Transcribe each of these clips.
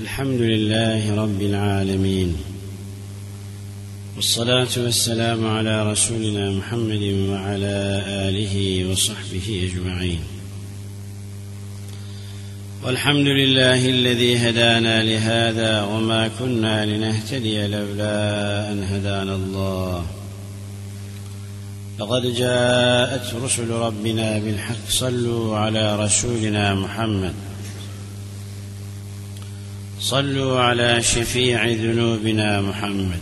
الحمد لله رب العالمين والصلاة والسلام على رسولنا محمد وعلى آله وصحبه أجمعين والحمد لله الذي هدانا لهذا وما كنا لنهتدي لولا أن هدانا الله لقد جاءت رسل ربنا بالحق صلوا على رسولنا محمد صلوا على شفيع ذنوبنا محمد.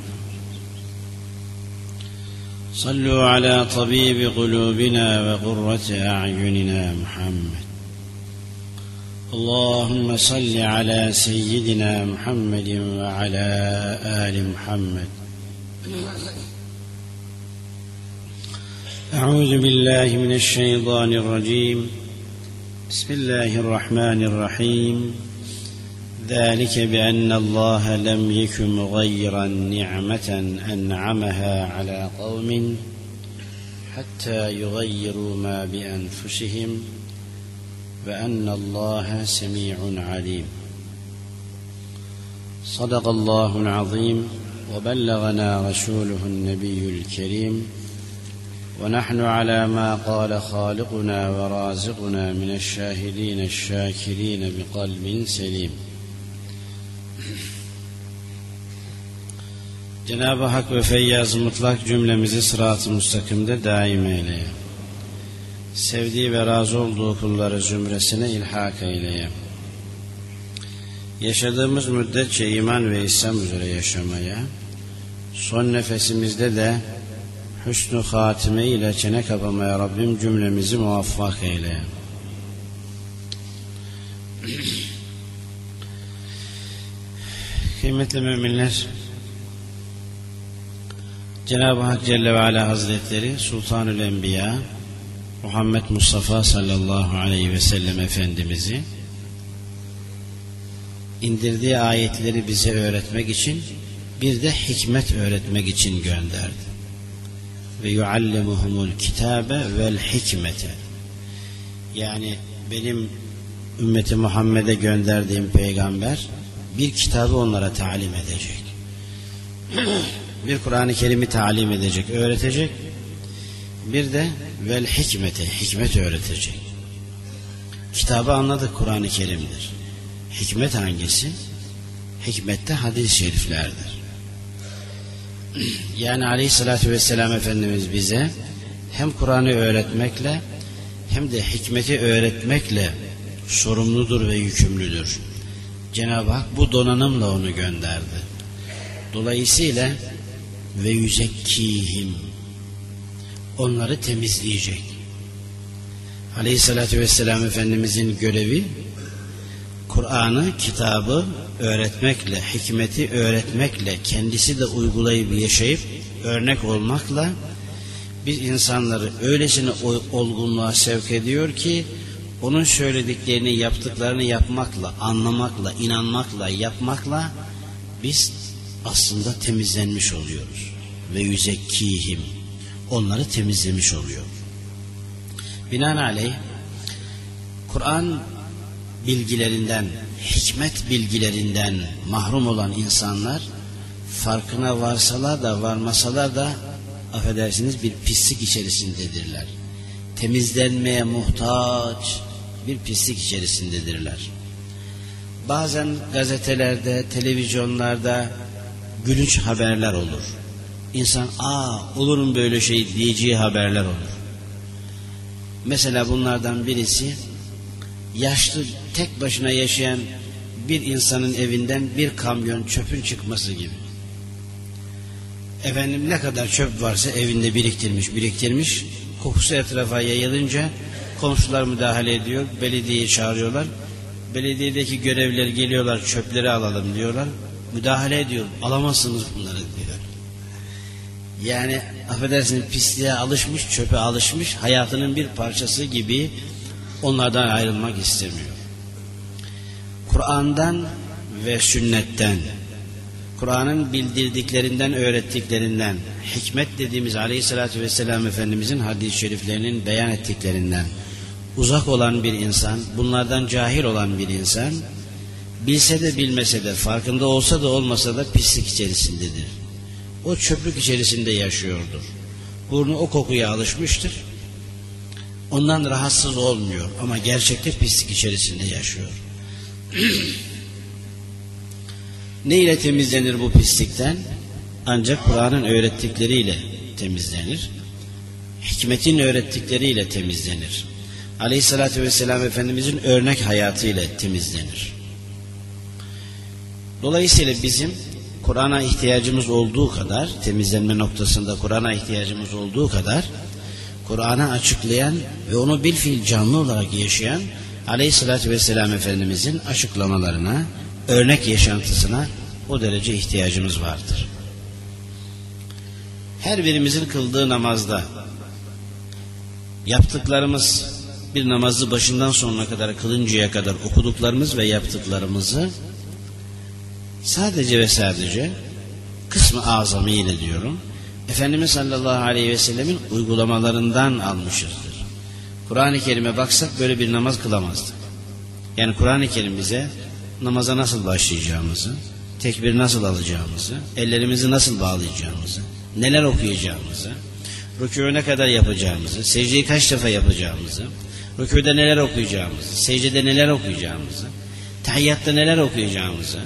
صلوا على طبيب قلوبنا وقرة أعيننا محمد. اللهم صل على سيدنا محمد وعلى آل محمد. أعوذ بالله من الشيطان الرجيم. بسم الله الرحمن الرحيم. ذلك بأن الله لم يكن مغيرا نعمة أنعمها على قوم حتى يغيروا ما بأنفسهم وأن الله سميع عليم. صدق الله العظيم وبلغنا رسوله النبي الكريم. ونحن على ما قال خالقنا ورازقنا من الشاهدين الشاكرين بقلب سليم. Cenab-ı Hak ve Feyyaz mutlak cümlemizi sırat-ı müstakimde daim eyleye. Sevdiği ve razı olduğu kulları zümresine ilhak eyleye. Yaşadığımız müddetçe iman ve İslam üzere yaşamaya, son nefesimizde de hüsnü hatime ile çene kapamaya Rabbim cümlemizi muvaffak eyle. Kıymetli müminler, Cenab-ı Hak Celle ve Ala Hazretleri Sultanül Enbiya Muhammed Mustafa sallallahu aleyhi ve sellem Efendimiz'i indirdiği ayetleri bize öğretmek için bir de hikmet öğretmek için gönderdi. Ve yuallimuhumul kitabe vel hikmete. Yani benim ümmeti Muhammed'e gönderdiğim peygamber bir kitabı onlara talim edecek bir Kur'an-ı Kerim'i talim edecek öğretecek. Bir de vel hikmete hikmet öğretecek. Kitabı anladık Kur'an-ı Kerim'dir. Hikmet hangisi? Hikmette hadis-i şeriflerdir. Yani aleyhissalatü vesselam Efendimiz bize hem Kur'an'ı öğretmekle hem de hikmeti öğretmekle sorumludur ve yükümlüdür. Cenab-ı Hak bu donanımla onu gönderdi. Dolayısıyla ve yüzekkihim onları temizleyecek. Aleyhissalatü vesselam Efendimizin görevi Kur'an'ı, kitabı öğretmekle, hikmeti öğretmekle, kendisi de uygulayıp yaşayıp örnek olmakla biz insanları öylesine olgunluğa sevk ediyor ki onun söylediklerini, yaptıklarını yapmakla, anlamakla, inanmakla, yapmakla biz aslında temizlenmiş oluyoruz. Ve yüzekkihim onları temizlemiş oluyor. Binaenaleyh Kur'an bilgilerinden, hikmet bilgilerinden mahrum olan insanlar farkına varsalar da varmasalar da affedersiniz bir pislik içerisindedirler. Temizlenmeye muhtaç bir pislik içerisindedirler. Bazen gazetelerde, televizyonlarda gülünç haberler olur. İnsan aa olur mu böyle şey diyeceği haberler olur. Mesela bunlardan birisi yaşlı tek başına yaşayan bir insanın evinden bir kamyon çöpün çıkması gibi. Efendim ne kadar çöp varsa evinde biriktirmiş biriktirmiş kokusu etrafa yayılınca komşular müdahale ediyor belediyeyi çağırıyorlar belediyedeki görevliler geliyorlar çöpleri alalım diyorlar müdahale ediyor. Alamazsınız bunları diyor. Yani affedersiniz pisliğe alışmış çöpe alışmış hayatının bir parçası gibi onlardan ayrılmak istemiyor. Kur'an'dan ve sünnetten Kur'an'ın bildirdiklerinden, öğrettiklerinden, hikmet dediğimiz aleyhissalatü vesselam Efendimizin hadis-i şeriflerinin beyan ettiklerinden uzak olan bir insan, bunlardan cahil olan bir insan, bilse de bilmese de farkında olsa da olmasa da pislik içerisindedir. O çöplük içerisinde yaşıyordur. Burnu o kokuya alışmıştır. Ondan rahatsız olmuyor ama gerçekte pislik içerisinde yaşıyor. ne ile temizlenir bu pislikten? Ancak Kur'an'ın öğrettikleriyle temizlenir. Hikmetin öğrettikleriyle temizlenir. Aleyhissalatü vesselam Efendimizin örnek hayatıyla temizlenir. Dolayısıyla bizim Kur'an'a ihtiyacımız olduğu kadar, temizlenme noktasında Kur'an'a ihtiyacımız olduğu kadar, Kur'an'ı açıklayan ve onu bilfil canlı olarak yaşayan Aleyhisselatü Vesselam Efendimizin açıklamalarına, örnek yaşantısına o derece ihtiyacımız vardır. Her birimizin kıldığı namazda yaptıklarımız bir namazı başından sonuna kadar kılıncaya kadar okuduklarımız ve yaptıklarımızı sadece ve sadece kısmı azamiyle diyorum Efendimiz sallallahu aleyhi ve sellemin uygulamalarından almışızdır. Kur'an-ı Kerim'e baksak böyle bir namaz kılamazdık. Yani Kur'an-ı Kerim bize namaza nasıl başlayacağımızı, tekbir nasıl alacağımızı, ellerimizi nasıl bağlayacağımızı, neler okuyacağımızı, rükû ne kadar yapacağımızı, secdeyi kaç defa yapacağımızı, rükûda neler okuyacağımızı, secdede neler okuyacağımızı, tahiyyatta neler okuyacağımızı,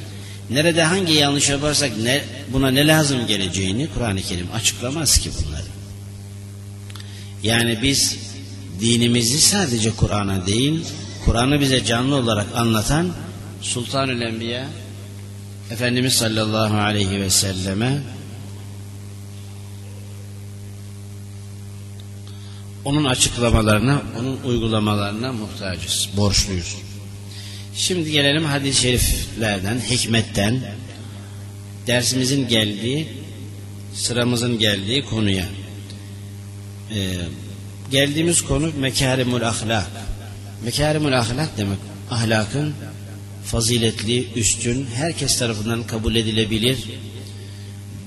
nerede hangi yanlış yaparsak ne, buna ne lazım geleceğini Kur'an-ı Kerim açıklamaz ki bunları. Yani biz dinimizi sadece Kur'an'a değil, Kur'an'ı bize canlı olarak anlatan Sultanül Enbiya Efendimiz sallallahu aleyhi ve selleme onun açıklamalarına, onun uygulamalarına muhtacız, borçluyuz. Şimdi gelelim hadis-i şeriflerden, hikmetten, dersimizin geldiği, sıramızın geldiği konuya. Ee, geldiğimiz konu mekarimul ahlak. Mekarimul ahlak demek, ahlakın faziletli, üstün, herkes tarafından kabul edilebilir,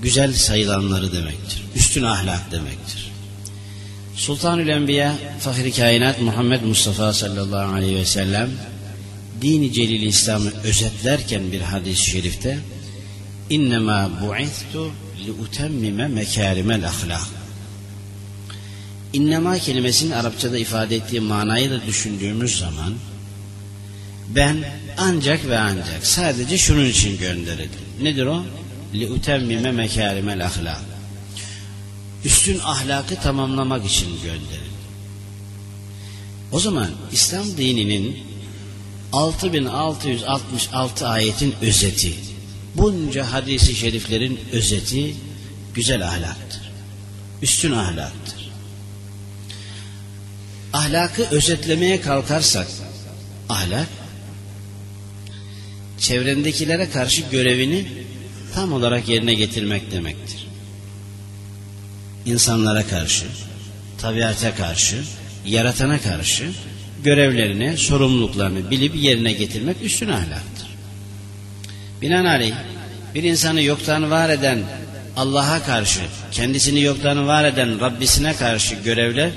güzel sayılanları demektir. Üstün ahlak demektir. Sultanül Enbiya, Fahri Kainat Muhammed Mustafa sallallahu aleyhi ve sellem dini celil İslam'ı özetlerken bir hadis-i şerifte innema bu'ithtu li utemmime mekârimel ahlak innema kelimesinin Arapçada ifade ettiği manayı da düşündüğümüz zaman ben ancak ve ancak sadece şunun için gönderildim. Nedir o? Li utemmime mekârimel ahlak üstün ahlakı tamamlamak için gönderildi. O zaman İslam dininin 6666 ayetin özeti, bunca hadisi şeriflerin özeti güzel ahlaktır. Üstün ahlaktır. Ahlakı özetlemeye kalkarsak, ahlak, çevrendekilere karşı görevini tam olarak yerine getirmek demektir. İnsanlara karşı, tabiata karşı, yaratana karşı görevlerini, sorumluluklarını bilip yerine getirmek üstün ahlaktır. Binaenaleyh bir insanı yoktan var eden Allah'a karşı, kendisini yoktan var eden Rabbisine karşı görevler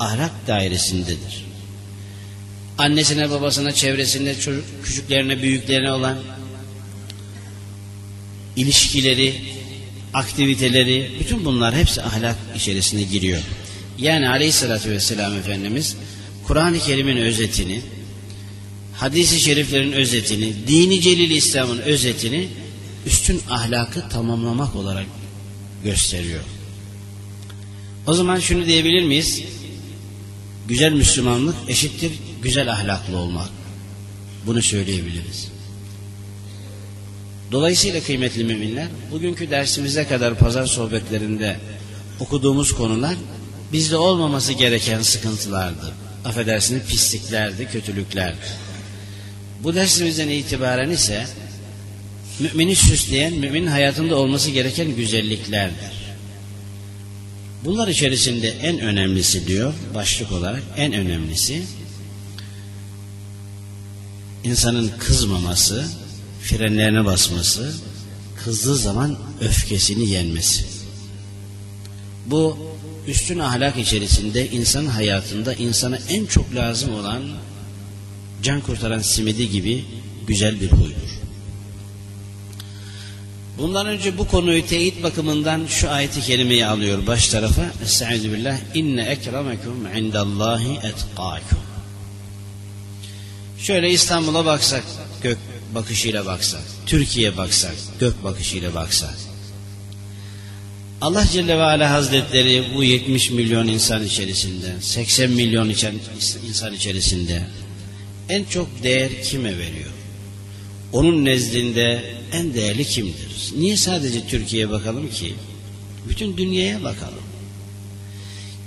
ahlak dairesindedir. Annesine, babasına, çevresinde, çocuk, küçüklerine, büyüklerine olan ilişkileri, aktiviteleri, bütün bunlar hepsi ahlak içerisine giriyor. Yani aleyhissalatü vesselam Efendimiz Kur'an-ı Kerim'in özetini, hadisi şeriflerin özetini, dini celil İslam'ın özetini üstün ahlakı tamamlamak olarak gösteriyor. O zaman şunu diyebilir miyiz? Güzel Müslümanlık eşittir güzel ahlaklı olmak. Bunu söyleyebiliriz. Dolayısıyla kıymetli müminler, bugünkü dersimize kadar pazar sohbetlerinde okuduğumuz konular bizde olmaması gereken sıkıntılardı affedersiniz pisliklerdi, kötülüklerdi. Bu dersimizden itibaren ise mümini süsleyen, müminin hayatında olması gereken güzelliklerdir. Bunlar içerisinde en önemlisi diyor, başlık olarak en önemlisi insanın kızmaması, frenlerine basması, kızdığı zaman öfkesini yenmesi. Bu üstün ahlak içerisinde insan hayatında insana en çok lazım olan can kurtaran simidi gibi güzel bir huydur. Bundan önce bu konuyu teyit bakımından şu ayeti kerimeyi alıyor baş tarafa. Estaizu billah. İnne ekremekum indallahi etkâkum. Şöyle İstanbul'a baksak, gök bakışıyla baksak, Türkiye baksak, gök bakışıyla baksak. Allah Celle ve Ala Hazretleri bu 70 milyon insan içerisinde, 80 milyon insan içerisinde en çok değer kime veriyor? Onun nezdinde en değerli kimdir? Niye sadece Türkiye'ye bakalım ki? Bütün dünyaya bakalım.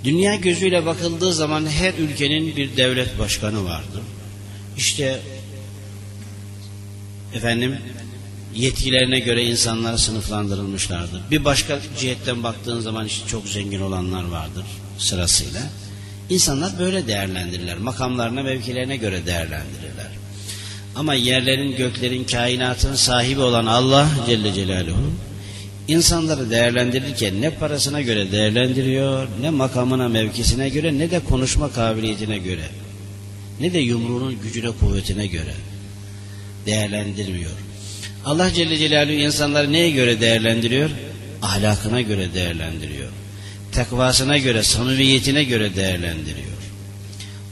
Dünya gözüyle bakıldığı zaman her ülkenin bir devlet başkanı vardır. İşte efendim yetkilerine göre insanlar sınıflandırılmışlardır. Bir başka cihetten baktığın zaman işte çok zengin olanlar vardır sırasıyla. İnsanlar böyle değerlendirirler. Makamlarına, mevkilerine göre değerlendirirler. Ama yerlerin, göklerin, kainatın sahibi olan Allah Celle Celaluhu insanları değerlendirirken ne parasına göre değerlendiriyor, ne makamına, mevkisine göre, ne de konuşma kabiliyetine göre, ne de yumruğunun gücüne, kuvvetine göre değerlendirmiyor. Allah Celle Celaluhu insanları neye göre değerlendiriyor? Ahlakına göre değerlendiriyor. Takvasına göre, samimiyetine göre değerlendiriyor.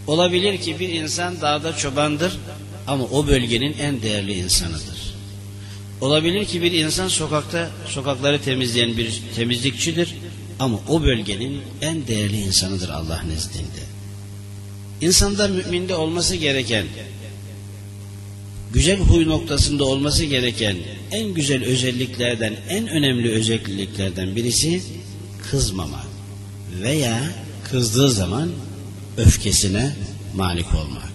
Olabilir ki bir insan dağda çobandır ama o bölgenin en değerli insanıdır. Olabilir ki bir insan sokakta sokakları temizleyen bir temizlikçidir ama o bölgenin en değerli insanıdır Allah nezdinde. İnsanda müminde olması gereken güzel huy noktasında olması gereken en güzel özelliklerden, en önemli özelliklerden birisi kızmama veya kızdığı zaman öfkesine malik olmak.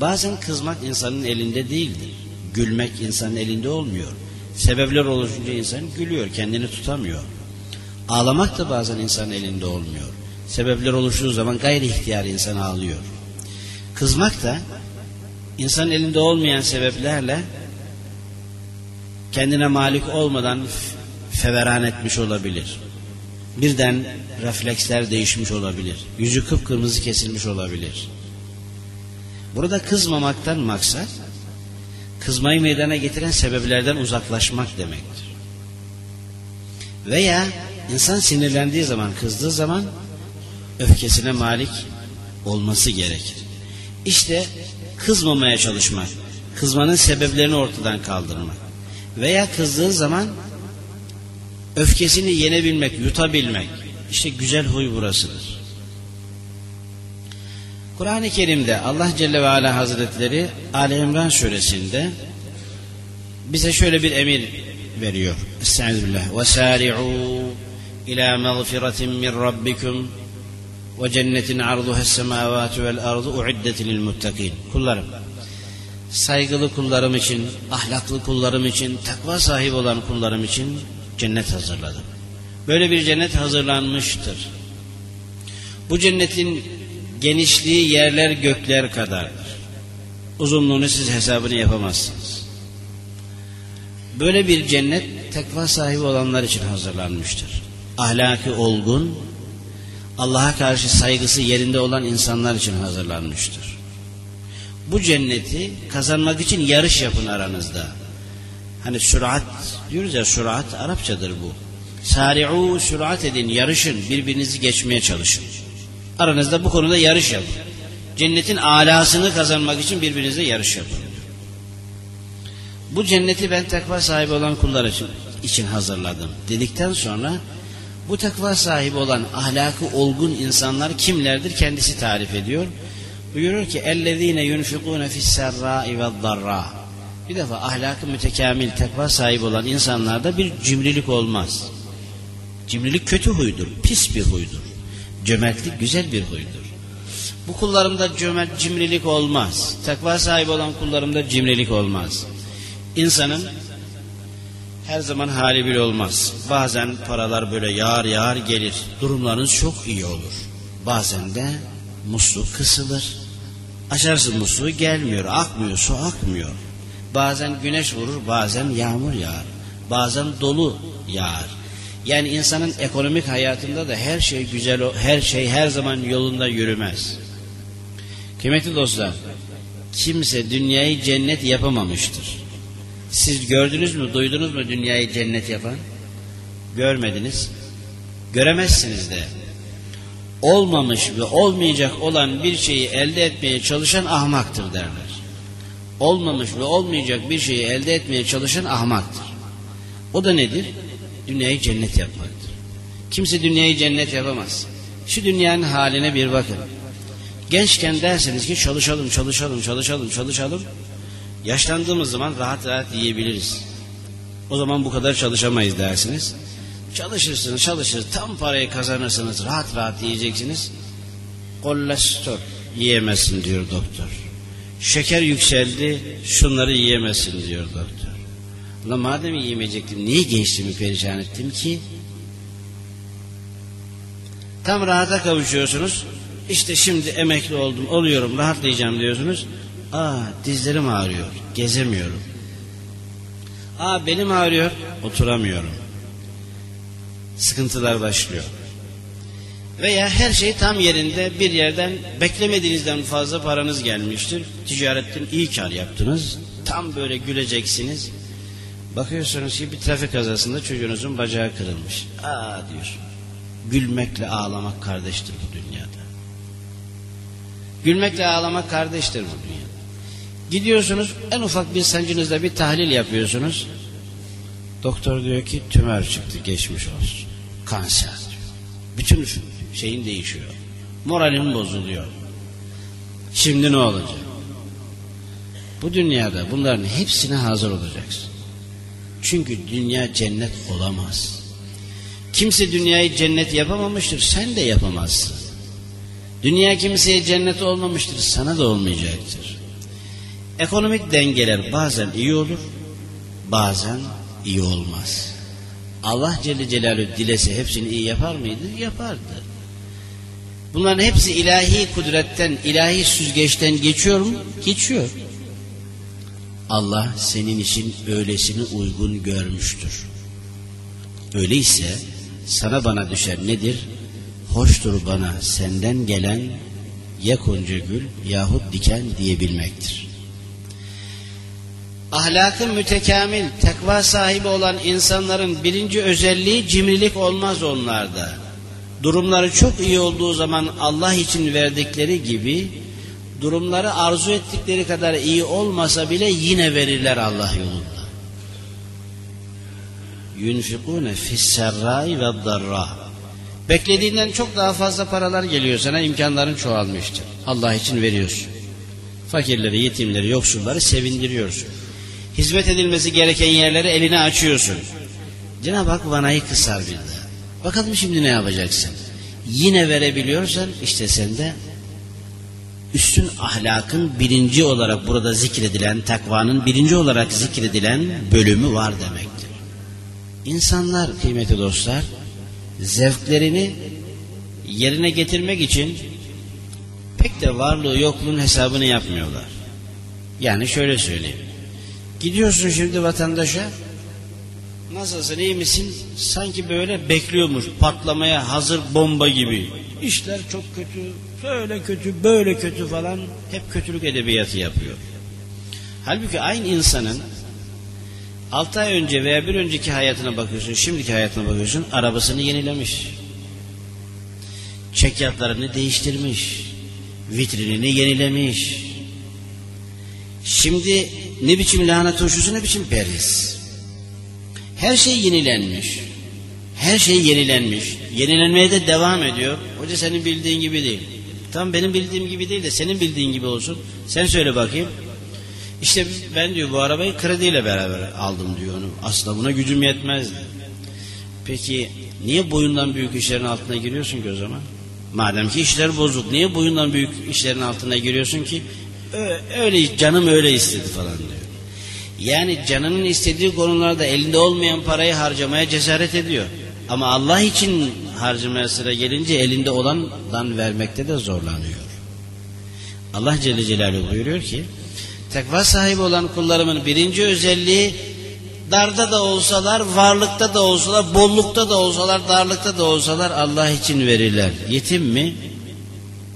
Bazen kızmak insanın elinde değildir. Gülmek insanın elinde olmuyor. Sebepler oluşunca insan gülüyor, kendini tutamıyor. Ağlamak da bazen insanın elinde olmuyor. Sebepler oluştuğu zaman gayri ihtiyar insan ağlıyor. Kızmak da insanın elinde olmayan sebeplerle kendine malik olmadan feveran etmiş olabilir. Birden refleksler değişmiş olabilir. Yüzü kıpkırmızı kesilmiş olabilir. Burada kızmamaktan maksat kızmayı meydana getiren sebeplerden uzaklaşmak demektir. Veya insan sinirlendiği zaman, kızdığı zaman öfkesine malik olması gerekir. İşte kızmamaya çalışmak, kızmanın sebeplerini ortadan kaldırmak veya kızdığı zaman öfkesini yenebilmek, yutabilmek. İşte güzel huy burasıdır. Kur'an-ı Kerim'de Allah Celle ve Ala Hazretleri Ali İmran suresinde bize şöyle bir emir veriyor. Estağfirullah. Ve sari'u ila mağfiretin min ve arduha semavatu vel ardu uiddet lil muttakin. Kullarım saygılı kullarım için, ahlaklı kullarım için, takva sahibi olan kullarım için cennet hazırladım. Böyle bir cennet hazırlanmıştır. Bu cennetin genişliği yerler gökler kadardır. Uzunluğunu siz hesabını yapamazsınız. Böyle bir cennet takva sahibi olanlar için hazırlanmıştır. Ahlaki olgun, Allah'a karşı saygısı yerinde olan insanlar için hazırlanmıştır. Bu cenneti kazanmak için yarış yapın aranızda. Hani sürat diyoruz ya sürat Arapçadır bu. Sari'u sürat edin, yarışın, birbirinizi geçmeye çalışın. Aranızda bu konuda yarış yapın. Cennetin alasını kazanmak için birbirinizle yarış yapın. Bu cenneti ben takva sahibi olan kullar için, için hazırladım. Dedikten sonra bu takva sahibi olan ahlakı olgun insanlar kimlerdir kendisi tarif ediyor. Buyurur ki ellezine yunfikune fis-serra'i ve'd-darra. Bir defa ahlakı mütekamil, takva sahibi olan insanlarda bir cimrilik olmaz. Cimrilik kötü huydur, pis bir huydur. Cömertlik güzel bir huydur. Bu kullarımda cömert cimrilik olmaz. Takva sahibi olan kullarımda cimrilik olmaz. İnsanın her zaman hali bir olmaz. Bazen paralar böyle yağar yağar gelir. Durumlarınız çok iyi olur. Bazen de musluk kısılır. Açarsın musluğu gelmiyor, akmıyor, su akmıyor. Bazen güneş vurur, bazen yağmur yağar. Bazen dolu yağar. Yani insanın ekonomik hayatında da her şey güzel, her şey her zaman yolunda yürümez. Kıymetli dostlar, kimse dünyayı cennet yapamamıştır. Siz gördünüz mü, duydunuz mu dünyayı cennet yapan? Görmediniz. Göremezsiniz de. Olmamış ve olmayacak olan bir şeyi elde etmeye çalışan ahmaktır derler. Olmamış ve olmayacak bir şeyi elde etmeye çalışan ahmaktır. O da nedir? Dünyayı cennet yapmaktır. Kimse dünyayı cennet yapamaz. Şu dünyanın haline bir bakın. Gençken derseniz ki çalışalım, çalışalım, çalışalım, çalışalım. Yaşlandığımız zaman rahat rahat yiyebiliriz. O zaman bu kadar çalışamayız dersiniz. Çalışırsınız, çalışırsınız, tam parayı kazanırsınız, rahat rahat yiyeceksiniz. Kolesterol yiyemezsin diyor doktor. Şeker yükseldi, şunları yiyemezsin diyor doktor. Ulan madem yiyemeyecektim, niye gençliğimi perişan ettim ki? Tam rahata kavuşuyorsunuz. İşte şimdi emekli oldum, oluyorum, rahatlayacağım diyorsunuz. Aa dizlerim ağrıyor, gezemiyorum. Aa benim ağrıyor, oturamıyorum. Sıkıntılar başlıyor. Veya her şey tam yerinde bir yerden beklemediğinizden fazla paranız gelmiştir. Ticaretten iyi kar yaptınız. Tam böyle güleceksiniz. Bakıyorsunuz ki bir trafik kazasında çocuğunuzun bacağı kırılmış. Aa diyor. Gülmekle ağlamak kardeştir bu dünyada. Gülmekle ağlamak kardeştir bu dünyada. Gidiyorsunuz en ufak bir sancınızda bir tahlil yapıyorsunuz. Doktor diyor ki tümör çıktı geçmiş olsun. Kanser. Bütün şeyin değişiyor. Moralin bozuluyor. Şimdi ne olacak? Bu dünyada bunların hepsine hazır olacaksın. Çünkü dünya cennet olamaz. Kimse dünyayı cennet yapamamıştır, sen de yapamazsın. Dünya kimseye cennet olmamıştır, sana da olmayacaktır. Ekonomik dengeler bazen iyi olur, bazen iyi olmaz. Allah Celle Celaluhu dilese hepsini iyi yapar mıydı? Yapardı. Bunların hepsi ilahi kudretten, ilahi süzgeçten geçiyor mu? Geçiyor. Allah senin için öylesini uygun görmüştür. Öyleyse sana bana düşer nedir? Hoştur bana senden gelen ya konca gül yahut diken diyebilmektir. Ahlakı mütekamil, tekva sahibi olan insanların birinci özelliği cimrilik olmaz onlarda. Durumları çok iyi olduğu zaman Allah için verdikleri gibi durumları arzu ettikleri kadar iyi olmasa bile yine verirler Allah yolunda. Yunfikune fisserrai ve darra. Beklediğinden çok daha fazla paralar geliyor sana imkanların çoğalmıştır. Allah için veriyorsun. Fakirleri, yetimleri, yoksulları sevindiriyorsun. Hizmet edilmesi gereken yerleri eline açıyorsun. Cenab-ı Hak vanayı kısar bir daha. Bakalım şimdi ne yapacaksın? Yine verebiliyorsan işte sende üstün ahlakın birinci olarak burada zikredilen, takvanın birinci olarak zikredilen bölümü var demektir. İnsanlar kıymetli dostlar zevklerini yerine getirmek için pek de varlığı yokluğun hesabını yapmıyorlar. Yani şöyle söyleyeyim. Gidiyorsun şimdi vatandaşa nasılsın iyi misin? Sanki böyle bekliyormuş patlamaya hazır bomba gibi. İşler çok kötü, şöyle kötü, böyle kötü falan hep kötülük edebiyatı yapıyor. Halbuki aynı insanın 6 ay önce veya bir önceki hayatına bakıyorsun, şimdiki hayatına bakıyorsun, arabasını yenilemiş. Çekyatlarını değiştirmiş. Vitrinini yenilemiş. Şimdi ne biçim lahana turşusu ne biçim periz. Her şey yenilenmiş. Her şey yenilenmiş. Yenilenmeye de devam ediyor. Hoca senin bildiğin gibi değil. Tam benim bildiğim gibi değil de senin bildiğin gibi olsun. Sen söyle bakayım. İşte ben diyor bu arabayı krediyle beraber aldım diyor onu. Aslında buna gücüm yetmezdi. Peki niye boyundan büyük işlerin altına giriyorsun ki o zaman? Madem ki işler bozuk niye boyundan büyük işlerin altına giriyorsun ki? Öyle canım öyle istedi falan diyor. Yani canının istediği konularda elinde olmayan parayı harcamaya cesaret ediyor. Ama Allah için harcamaya sıra gelince elinde olandan vermekte de zorlanıyor. Allah Celle Celaluhu buyuruyor ki Tekva sahibi olan kullarımın birinci özelliği darda da olsalar, varlıkta da olsalar, bollukta da olsalar, darlıkta da olsalar Allah için verirler. Yetim mi?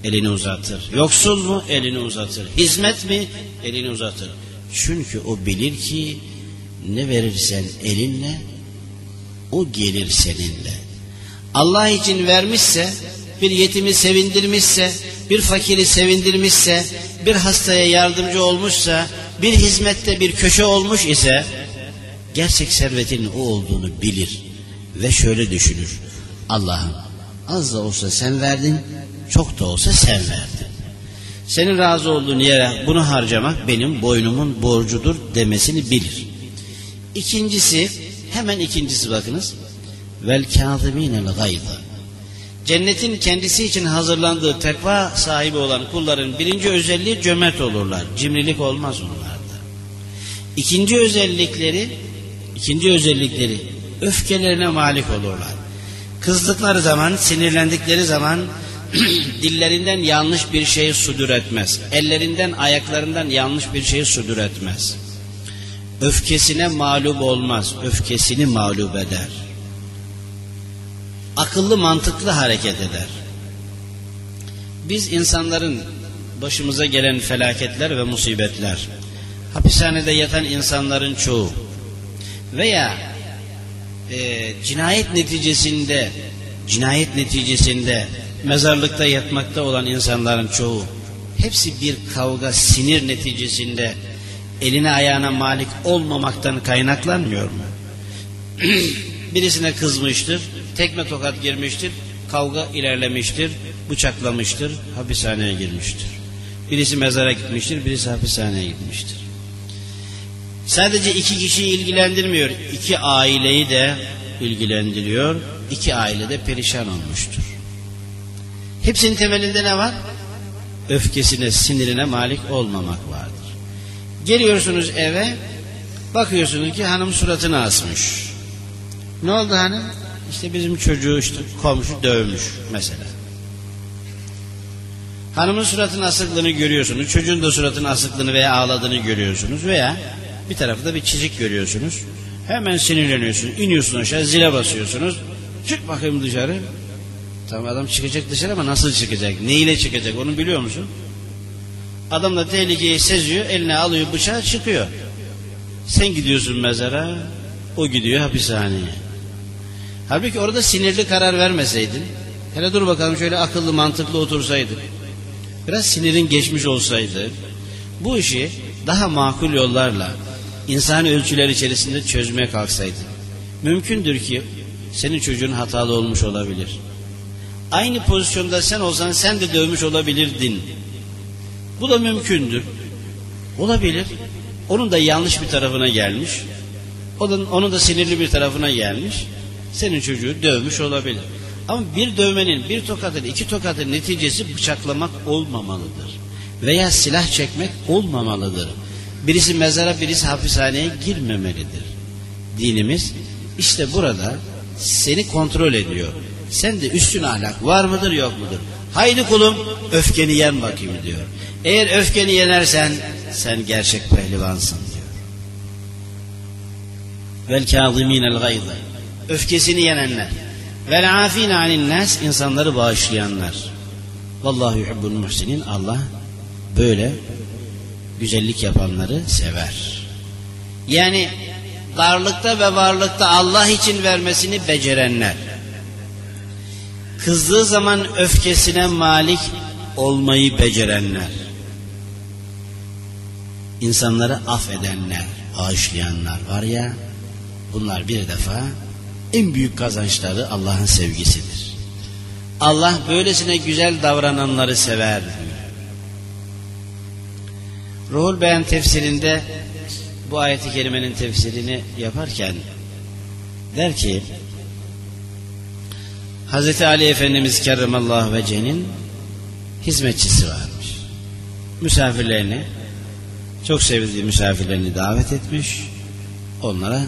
Elini uzatır. Yoksul mu? Elini uzatır. Hizmet mi? Elini uzatır. Çünkü o bilir ki ne verirsen elinle o gelir seninle. Allah için vermişse, bir yetimi sevindirmişse, bir fakiri sevindirmişse, bir hastaya yardımcı olmuşsa, bir hizmette bir köşe olmuş ise, gerçek servetin o olduğunu bilir ve şöyle düşünür. Allah'ım az da olsa sen verdin, çok da olsa sen verdin. Senin razı olduğun yere bunu harcamak benim boynumun borcudur demesini bilir. İkincisi, hemen ikincisi bakınız. Vel kâzimînel gaydı. Cennetin kendisi için hazırlandığı tekva sahibi olan kulların birinci özelliği cömert olurlar. Cimrilik olmaz onlarda. İkinci özellikleri, ikinci özellikleri öfkelerine malik olurlar. Kızdıkları zaman, sinirlendikleri zaman dillerinden yanlış bir şey sudur etmez. Ellerinden, ayaklarından yanlış bir şey sudur etmez. Öfkesine mağlup olmaz, öfkesini mağlup eder. Akıllı, mantıklı hareket eder. Biz insanların başımıza gelen felaketler ve musibetler, hapishanede yatan insanların çoğu veya e, cinayet neticesinde cinayet neticesinde mezarlıkta yatmakta olan insanların çoğu hepsi bir kavga sinir neticesinde eline ayağına malik olmamaktan kaynaklanmıyor mu? Birisine kızmıştır, tekme tokat girmiştir, kavga ilerlemiştir, bıçaklamıştır, hapishaneye girmiştir. Birisi mezara gitmiştir, birisi hapishaneye gitmiştir. Sadece iki kişiyi ilgilendirmiyor, iki aileyi de ilgilendiriyor, iki aile de perişan olmuştur. Hepsinin temelinde ne var? Öfkesine, sinirine malik olmamak vardır. Geliyorsunuz eve, bakıyorsunuz ki hanım suratını asmış. Ne oldu hanım? İşte bizim çocuğu işte komşu dövmüş mesela. Hanımın suratının asıklığını görüyorsunuz, çocuğun da suratının asıklığını veya ağladığını görüyorsunuz veya bir tarafta bir çizik görüyorsunuz. Hemen sinirleniyorsunuz, iniyorsunuz aşağı, zile basıyorsunuz. Çık bakayım dışarı. Tamam adam çıkacak dışarı ama nasıl çıkacak? Neyle çıkacak onu biliyor musun? Adam da tehlikeyi seziyor, eline alıyor bıçağı çıkıyor. Sen gidiyorsun mezara, o gidiyor hapishaneye. Halbuki orada sinirli karar vermeseydin, hele dur bakalım şöyle akıllı mantıklı otursaydık, biraz sinirin geçmiş olsaydı, bu işi daha makul yollarla, insan ölçüler içerisinde çözmeye kalksaydı, mümkündür ki senin çocuğun hatalı olmuş olabilir. Aynı pozisyonda sen olsan sen de dövmüş olabilirdin. Bu da mümkündür. Olabilir. Onun da yanlış bir tarafına gelmiş. Onun, onun da sinirli bir tarafına gelmiş. Senin çocuğu dövmüş olabilir. Ama bir dövmenin, bir tokatın, iki tokatın neticesi bıçaklamak olmamalıdır. Veya silah çekmek olmamalıdır. Birisi mezara, birisi hapishaneye girmemelidir. Dinimiz işte burada seni kontrol ediyor. Sen de üstün ahlak var mıdır yok mudur? Haydi kulum öfkeni yen bakayım diyor. Eğer öfkeni yenersen sen gerçek pehlivansın diyor. Vel kâzimînel gayzı. Öfkesini yenenler. Vel afîne anin nas insanları bağışlayanlar. Vallahu yuhibbul muhsinin. Allah böyle güzellik yapanları sever. Yani darlıkta ve varlıkta Allah için vermesini becerenler kızdığı zaman öfkesine malik olmayı becerenler, insanları affedenler, bağışlayanlar var ya, bunlar bir defa en büyük kazançları Allah'ın sevgisidir. Allah böylesine güzel davrananları sever. Ruhul Beyan tefsirinde bu ayeti kerimenin tefsirini yaparken der ki Hazreti Ali Efendimiz Kerremallahu Vece'nin hizmetçisi varmış. Misafirlerini çok sevdiği misafirlerini davet etmiş. Onlara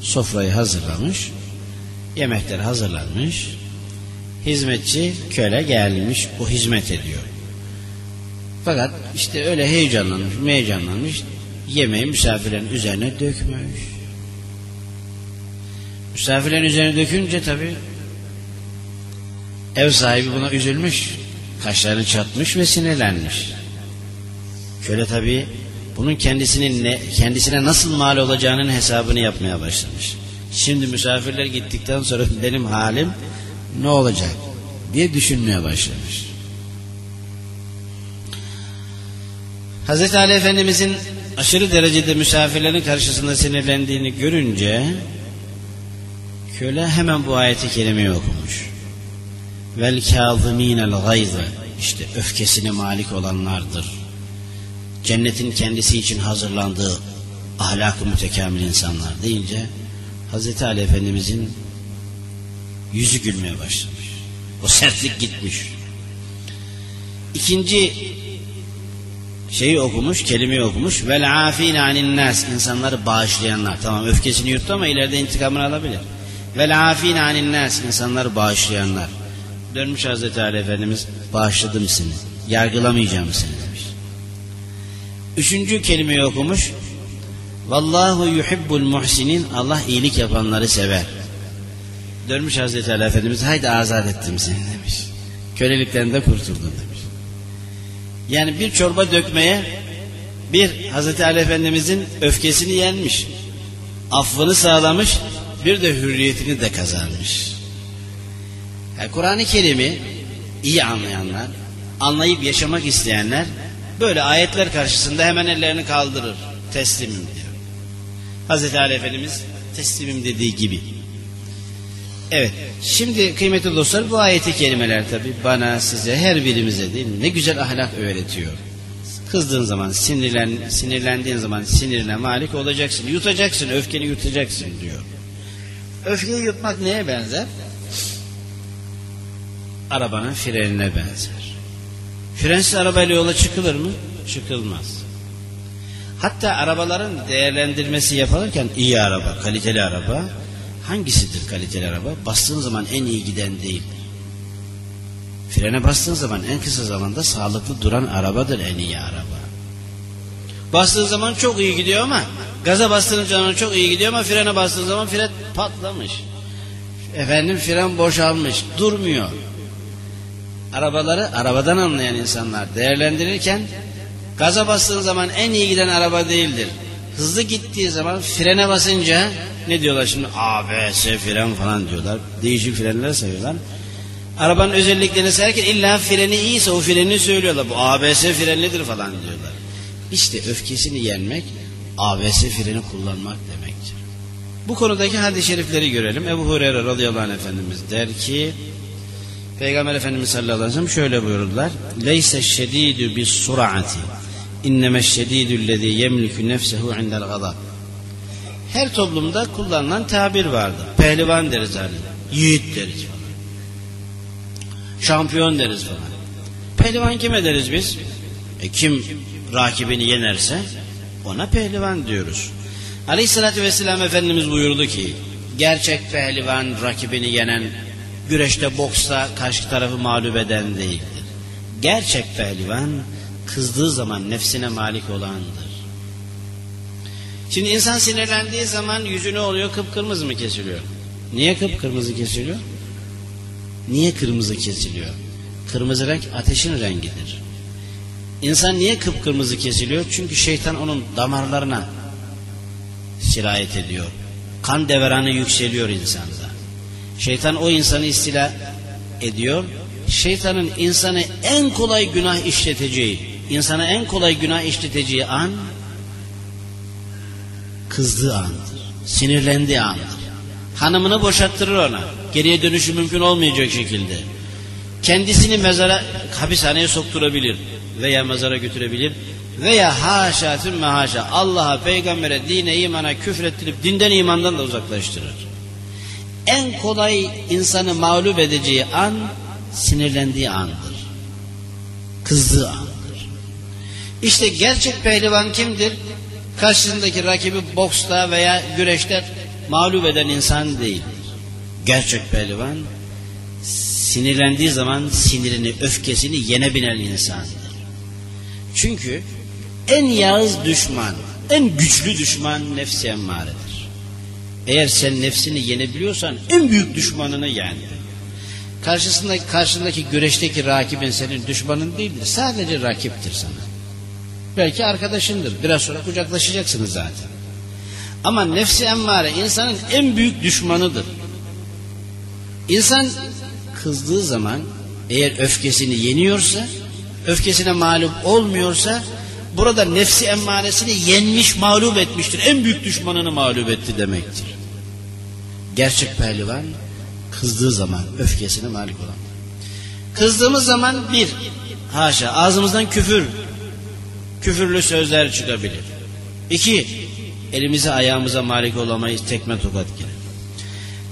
sofrayı hazırlamış. Yemekler hazırlanmış. Hizmetçi köle gelmiş. O hizmet ediyor. Fakat işte öyle heyecanlanmış, heyecanlanmış. Yemeği misafirlerin üzerine dökmüş. Misafirlerin üzerine dökünce tabi Ev sahibi buna üzülmüş. Kaşlarını çatmış ve sinirlenmiş. Köle tabi bunun kendisinin ne, kendisine nasıl mal olacağının hesabını yapmaya başlamış. Şimdi misafirler gittikten sonra benim halim ne olacak diye düşünmeye başlamış. Hazreti Ali Efendimizin aşırı derecede misafirlerin karşısında sinirlendiğini görünce köle hemen bu ayeti kerimeyi okumuş. Vel kâzimînel gayzı işte öfkesine malik olanlardır. Cennetin kendisi için hazırlandığı ahlakı mütekamil insanlar deyince Hazreti Ali Efendimizin yüzü gülmeye başlamış. O sertlik gitmiş. İkinci şeyi okumuş, kelimeyi okumuş. Vel afine anin nas insanları bağışlayanlar. Tamam öfkesini yuttu ama ileride intikamını alabilir. Vel afine anin nas insanları bağışlayanlar. Dönmüş Hazreti Ali Efendimiz bağışladım seni. Yargılamayacağım seni demiş. Üçüncü kelimeyi okumuş. Vallahu yuhibbul muhsinin Allah iyilik yapanları sever. Dönmüş Hazreti Ali Efendimiz haydi azat ettim seni demiş. Kölelikten de kurtuldun demiş. Yani bir çorba dökmeye bir Hazreti Ali Efendimizin öfkesini yenmiş. Affını sağlamış bir de hürriyetini de kazanmış. Yani Kur'an-ı Kerim'i iyi anlayanlar, anlayıp yaşamak isteyenler böyle ayetler karşısında hemen ellerini kaldırır. Teslimim diyor. Hazreti Ali Efendimiz teslimim dediği gibi. Evet. Şimdi kıymetli dostlar bu ayeti kelimeler tabi bana size her birimize değil? Ne güzel ahlak öğretiyor. Kızdığın zaman sinirlen, sinirlendiğin zaman sinirine malik olacaksın. Yutacaksın öfkeni yutacaksın diyor. Öfkeyi yutmak neye benzer? Arabanın frenine benzer. Frensiz arabayla yola çıkılır mı? Çıkılmaz. Hatta arabaların değerlendirmesi yapılırken iyi araba, kaliteli araba hangisidir kaliteli araba? Bastığın zaman en iyi giden değil. Frene bastığın zaman en kısa zamanda sağlıklı duran arabadır en iyi araba. Bastığın zaman çok iyi gidiyor ama gaza bastığın zaman çok iyi gidiyor ama frene bastığın zaman fren patlamış. Efendim fren boşalmış, durmuyor. Arabaları arabadan anlayan insanlar değerlendirirken gaza bastığın zaman en iyi giden araba değildir. Hızlı gittiği zaman frene basınca ne diyorlar şimdi ABS fren falan diyorlar. Değişik frenler sayıyorlar. Arabanın özelliklerini sayarken illa freni iyiyse o freni söylüyorlar. Bu ABS frenlidir falan diyorlar. İşte öfkesini yenmek ABS freni kullanmak demektir. Bu konudaki hadis-i şerifleri görelim. Ebu Hureyre radıyallahu anh Efendimiz der ki Peygamber Efendimiz sallallahu aleyhi ve sellem şöyle buyurdular. Leyse şedidü bis sur'ati inneme şedidü lezî yemliku nefsehu indel gadab. Her toplumda kullanılan tabir vardır. Pehlivan deriz hani. Yiğit deriz falan. Şampiyon deriz falan. Pehlivan kime deriz biz? E kim rakibini yenerse ona pehlivan diyoruz. Aleyhissalatü vesselam Efendimiz buyurdu ki gerçek pehlivan rakibini yenen güreşte boksta karşı tarafı mağlup eden değildir. Gerçek pehlivan kızdığı zaman nefsine malik olandır. Şimdi insan sinirlendiği zaman yüzü ne oluyor? Kıpkırmızı mı kesiliyor? Niye kıpkırmızı kesiliyor? Niye kırmızı kesiliyor? Kırmızı renk ateşin rengidir. İnsan niye kıpkırmızı kesiliyor? Çünkü şeytan onun damarlarına sirayet ediyor. Kan devranı yükseliyor insanda. Şeytan o insanı istila ediyor. Şeytanın insanı en kolay günah işleteceği, insana en kolay günah işleteceği an kızdığı andır. Sinirlendiği andır. Hanımını boşattırır ona. Geriye dönüşü mümkün olmayacak şekilde. Kendisini mezara, hapishaneye sokturabilir veya mezara götürebilir veya haşa tümme haşa Allah'a, peygambere, dine, imana küfrettirip dinden imandan da uzaklaştırır. En kolay insanı mağlup edeceği an sinirlendiği andır. Kızdığı andır. İşte gerçek pehlivan kimdir? Karşısındaki rakibi boksta veya güreşte mağlup eden insan değildir. Gerçek pehlivan sinirlendiği zaman sinirini, öfkesini yenebilen insandır. Çünkü en yağız düşman, en güçlü düşman nefsi emmaredir. Eğer sen nefsini yenebiliyorsan en büyük düşmanını yendin. Karşısındaki, karşındaki güreşteki rakibin senin düşmanın değildir. Sadece rakiptir sana. Belki arkadaşındır. Biraz sonra kucaklaşacaksınız zaten. Ama nefsi emmare insanın en büyük düşmanıdır. İnsan kızdığı zaman eğer öfkesini yeniyorsa, öfkesine mağlup olmuyorsa burada nefsi emmaresini yenmiş, mağlup etmiştir. En büyük düşmanını mağlup etti demektir. Gerçek pehlivan kızdığı zaman öfkesine malik olan. Kızdığımız zaman bir, haşa ağzımızdan küfür, küfürlü sözler çıkabilir. İki, elimize ayağımıza malik olamayız, tekme tokat gelir.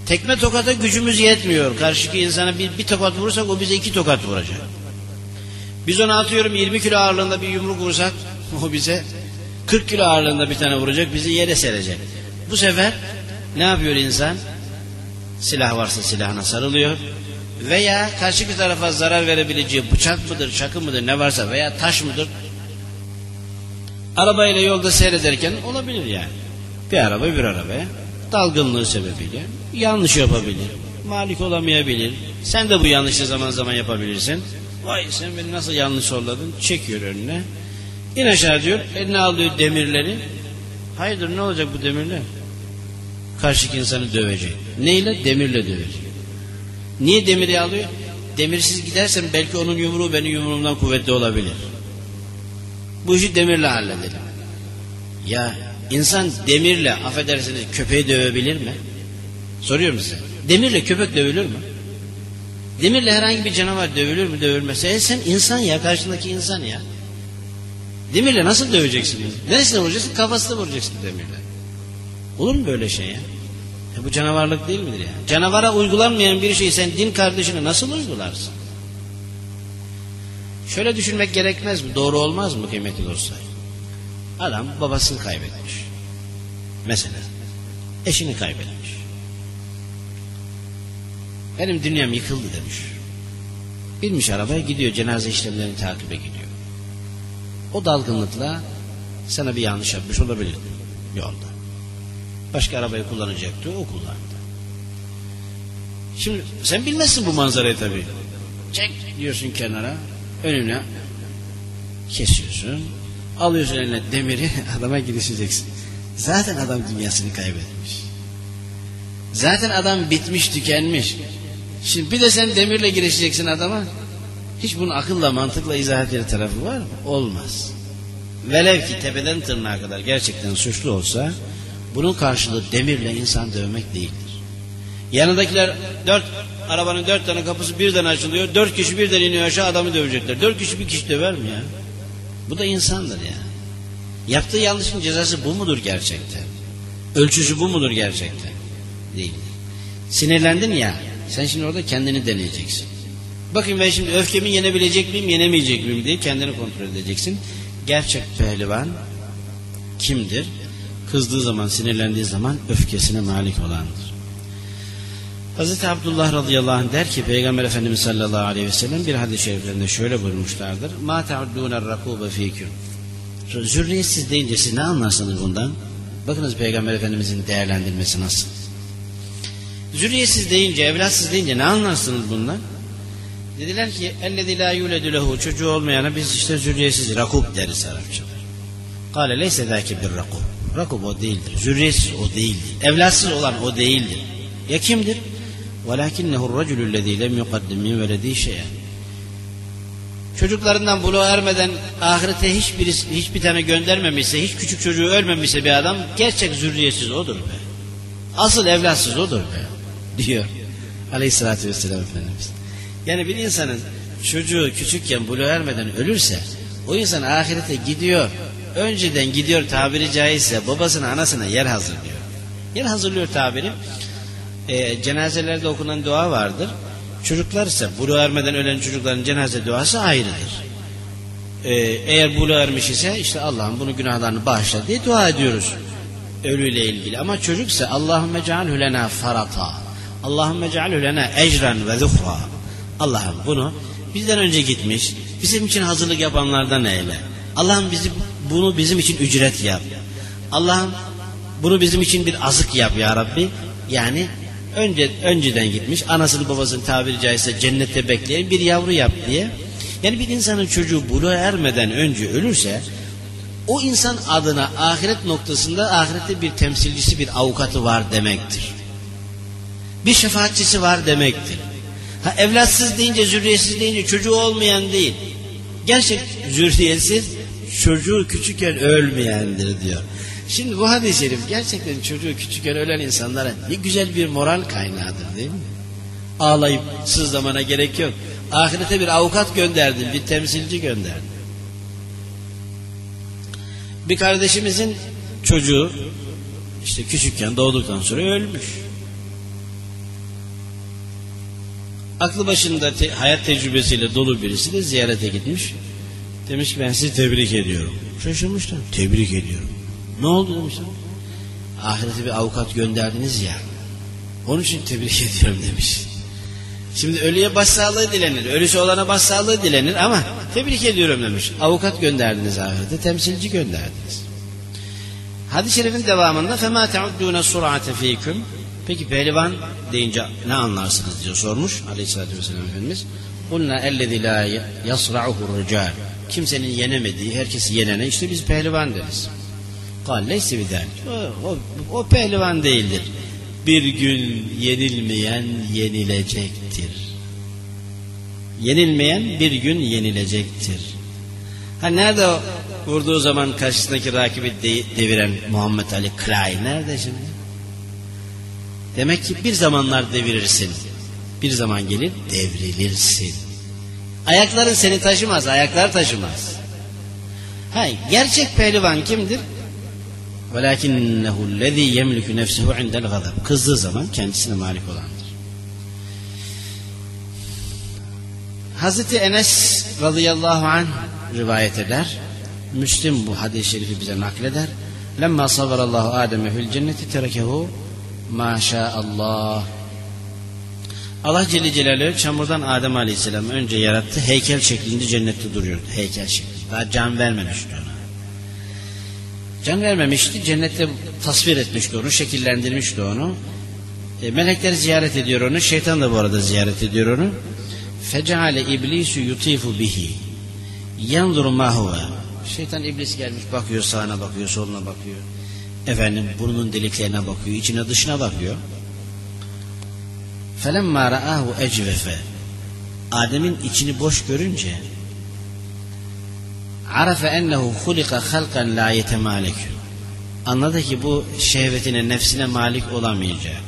Tekme tokata gücümüz yetmiyor. Karşıki insana bir, bir tokat vurursak o bize iki tokat vuracak. Biz ona atıyorum 20 kilo ağırlığında bir yumruk vursak o bize 40 kilo ağırlığında bir tane vuracak bizi yere serecek. Bu sefer ne yapıyor insan? Silah varsa silahına sarılıyor. Veya karşı bir tarafa zarar verebileceği bıçak mıdır, çakı mıdır ne varsa veya taş mıdır? Arabayla yolda seyrederken olabilir yani. Bir araba bir arabaya dalgınlığı sebebiyle yanlış yapabilir. Malik olamayabilir. Sen de bu yanlışı zaman zaman yapabilirsin. Vay sen beni nasıl yanlış solladın? Çekiyor önüne. İn aşağı diyor. Eline alıyor demirleri. Hayırdır ne olacak bu demirler? Karşıki insanı dövecek. Neyle? Demirle dövecek. Niye demiri alıyor? Demirsiz gidersem belki onun yumruğu benim yumruğumdan kuvvetli olabilir. Bu işi demirle halledelim. Ya insan demirle affedersiniz köpeği dövebilir mi? Soruyorum size. Demirle köpek dövülür mü? Demirle herhangi bir canavar dövülür mü dövülmez. E sen insan ya karşındaki insan ya. Demirle nasıl döveceksin? Neresine vuracaksın? Kafasına vuracaksın demirle. Olur mu böyle şey ya? E bu canavarlık değil midir ya? Canavara uygulanmayan bir şeyi sen din kardeşine nasıl uygularsın? Şöyle düşünmek gerekmez mi? Doğru olmaz mı kıymetli dostlar? Adam babasını kaybetmiş. Mesela eşini kaybetmiş. Benim dünyam yıkıldı demiş. Binmiş arabaya gidiyor cenaze işlemlerini takibe gidiyor. O dalgınlıkla sana bir yanlış yapmış olabilir yolda. Başka arabayı kullanacaktı o kullandı. Şimdi sen bilmezsin bu manzarayı tabii. Çek diyorsun kenara önüne kesiyorsun. Alıyorsun eline demiri adama girişeceksin. Zaten adam dünyasını kaybetmiş. Zaten adam bitmiş tükenmiş. Şimdi bir de sen demirle girişeceksin adama. Hiç bunun akılla mantıkla izah edilir tarafı var mı? Olmaz. Velev ki tepeden tırnağa kadar gerçekten suçlu olsa bunun karşılığı demirle insan dövmek değildir. Yanındakiler dört arabanın dört tane kapısı birden açılıyor. Dört kişi birden iniyor aşağı adamı dövecekler. Dört kişi bir kişi döver mi ya? Bu da insandır ya. Yaptığı yanlışın cezası bu mudur gerçekten? Ölçüsü bu mudur gerçekten? Değil. Sinirlendin ya. Sen şimdi orada kendini deneyeceksin. Bakın ben şimdi öfkemi yenebilecek miyim, yenemeyecek miyim diye kendini kontrol edeceksin. Gerçek pehlivan kimdir? Kızdığı zaman, sinirlendiği zaman öfkesine malik olandır. Hazreti Abdullah radıyallahu anh der ki Peygamber Efendimiz sallallahu aleyhi ve sellem bir hadis-i şeriflerinde şöyle buyurmuşlardır. Ma ta'uddûne rakûbe fîküm. Zürriyetsiz deyince siz ne anlarsınız bundan? Bakınız Peygamber Efendimizin değerlendirmesi nasıl? Zürriyetsiz deyince, evlatsız deyince ne anlarsınız bundan? Dediler ki ellezî lâ yuledü lehu çocuğu olmayana biz işte zürriyetsiz rakub deriz Arapçada. Kale leyse zâki bir rakub. Rakub o değildir. Zürriyetsiz o değildir. Evlatsız olan o değildir. Ya kimdir? وَلَكِنَّهُ الرَّجُلُ الَّذ۪ي لَمْ يُقَدِّمْ مِنْ وَلَد۪ي شَيْئًا Çocuklarından buluğa ermeden ahirete hiçbir, hiçbir tane göndermemişse, hiç küçük çocuğu ölmemişse bir adam gerçek zürriyetsiz odur be. Asıl evlatsız odur be. Diyor aleyhissalatü vesselam Efendimiz. Yani bir insanın çocuğu küçükken buluğa ermeden ölürse o insan ahirete gidiyor. Önceden gidiyor tabiri caizse babasına anasına yer hazırlıyor. Yer hazırlıyor tabiri. E, cenazelerde okunan dua vardır. Çocuklar ise buluğa ermeden ölen çocukların cenaze duası ayrıdır. Ee, eğer buluğa ermiş ise işte Allah'ım bunu günahlarını bağışla diye dua ediyoruz ölüyle ilgili. Ama çocuk ise Allahümme cealhü lena farata. Allahümme cealhü lena ecren ve zuhra. Allah'ım bunu bizden önce gitmiş, bizim için hazırlık yapanlardan eyle. Allah'ım bizi, bunu bizim için ücret yap. Allah'ım bunu bizim için bir azık yap ya Rabbi. Yani önce önceden gitmiş anasını babasını tabiri caizse cennette bekleyen bir yavru yap diye. Yani bir insanın çocuğu buluğa ermeden önce ölürse o insan adına ahiret noktasında ahirette bir temsilcisi bir avukatı var demektir. Bir şefaatçisi var demektir. Ha, evlatsız deyince zürriyetsiz deyince çocuğu olmayan değil. Gerçek zürriyetsiz çocuğu küçükken ölmeyendir diyor. Şimdi bu hadis-i şerif gerçekten çocuğu küçükken ölen insanlara ne güzel bir moral kaynağıdır değil mi? Ağlayıp sızlamana gerek yok. Ahirete bir avukat gönderdin, bir temsilci gönderdin. Bir kardeşimizin çocuğu işte küçükken doğduktan sonra ölmüş. Aklı başında te hayat tecrübesiyle dolu birisi de ziyarete gitmiş. Demiş ki ben sizi tebrik ediyorum. Şaşırmışlar. Tebrik ediyorum. Ne oldu demişler. Ahirete bir avukat gönderdiniz ya. Onun için tebrik ediyorum demiş. Şimdi ölüye başsağlığı dilenir. Ölüsü olana başsağlığı dilenir ama tebrik ediyorum demiş. Avukat gönderdiniz ahirete, temsilci gönderdiniz. Hadis-i şerifin devamında فَمَا تَعُدُّونَ سُرْعَةَ ف۪يكُمْ Peki pehlivan deyince ne anlarsınız diye sormuş Aleyhisselatü Vesselam Efendimiz. Bununla ellezî lâ yasra'uhu rical. Kimsenin yenemediği, herkesi yenene işte biz pehlivan deriz. Kal leysi o, o, o pehlivan değildir. Bir gün yenilmeyen yenilecektir. Yenilmeyen bir gün yenilecektir. Ha nerede o vurduğu zaman karşısındaki rakibi de, deviren Muhammed Ali Kray nerede şimdi? Demek ki bir zamanlar devirirsin. Bir zaman gelir devrilirsin. Ayakların seni taşımaz, ayaklar taşımaz. Ha, gerçek pehlivan kimdir? وَلَكِنَّهُ الَّذ۪ي يَمْلِكُ نَفْسَهُ عِنْدَ الْغَضَبِ Kızdığı zaman kendisine malik olandır. Hazreti Enes radıyallahu anh rivayet eder. Müslim bu hadis-i şerifi bize nakleder. Lemma sabarallahu Adem'e fil cenneti terekehu maşaallah. Allah Celle Celaluhu çamurdan Adem Aleyhisselam önce yarattı. Heykel şeklinde cennette duruyordu. Heykel şeklinde. Daha can vermemişti ona. Can vermemişti. Cennette tasvir etmişti onu. Şekillendirmişti onu. E, melekler ziyaret ediyor onu. Şeytan da bu arada ziyaret ediyor onu. Feceale iblisu yutifu bihi. Yanzuru ma huve. Şeytan iblis gelmiş bakıyor sağına bakıyor soluna bakıyor. Efendim burnunun deliklerine bakıyor. içine dışına bakıyor. Felemma ra'ahu ecvefe. Adem'in içini boş görünce arafe ennehu hulika halkan la yetemalekü. Anladı ki bu şehvetine, nefsine malik olamayacak.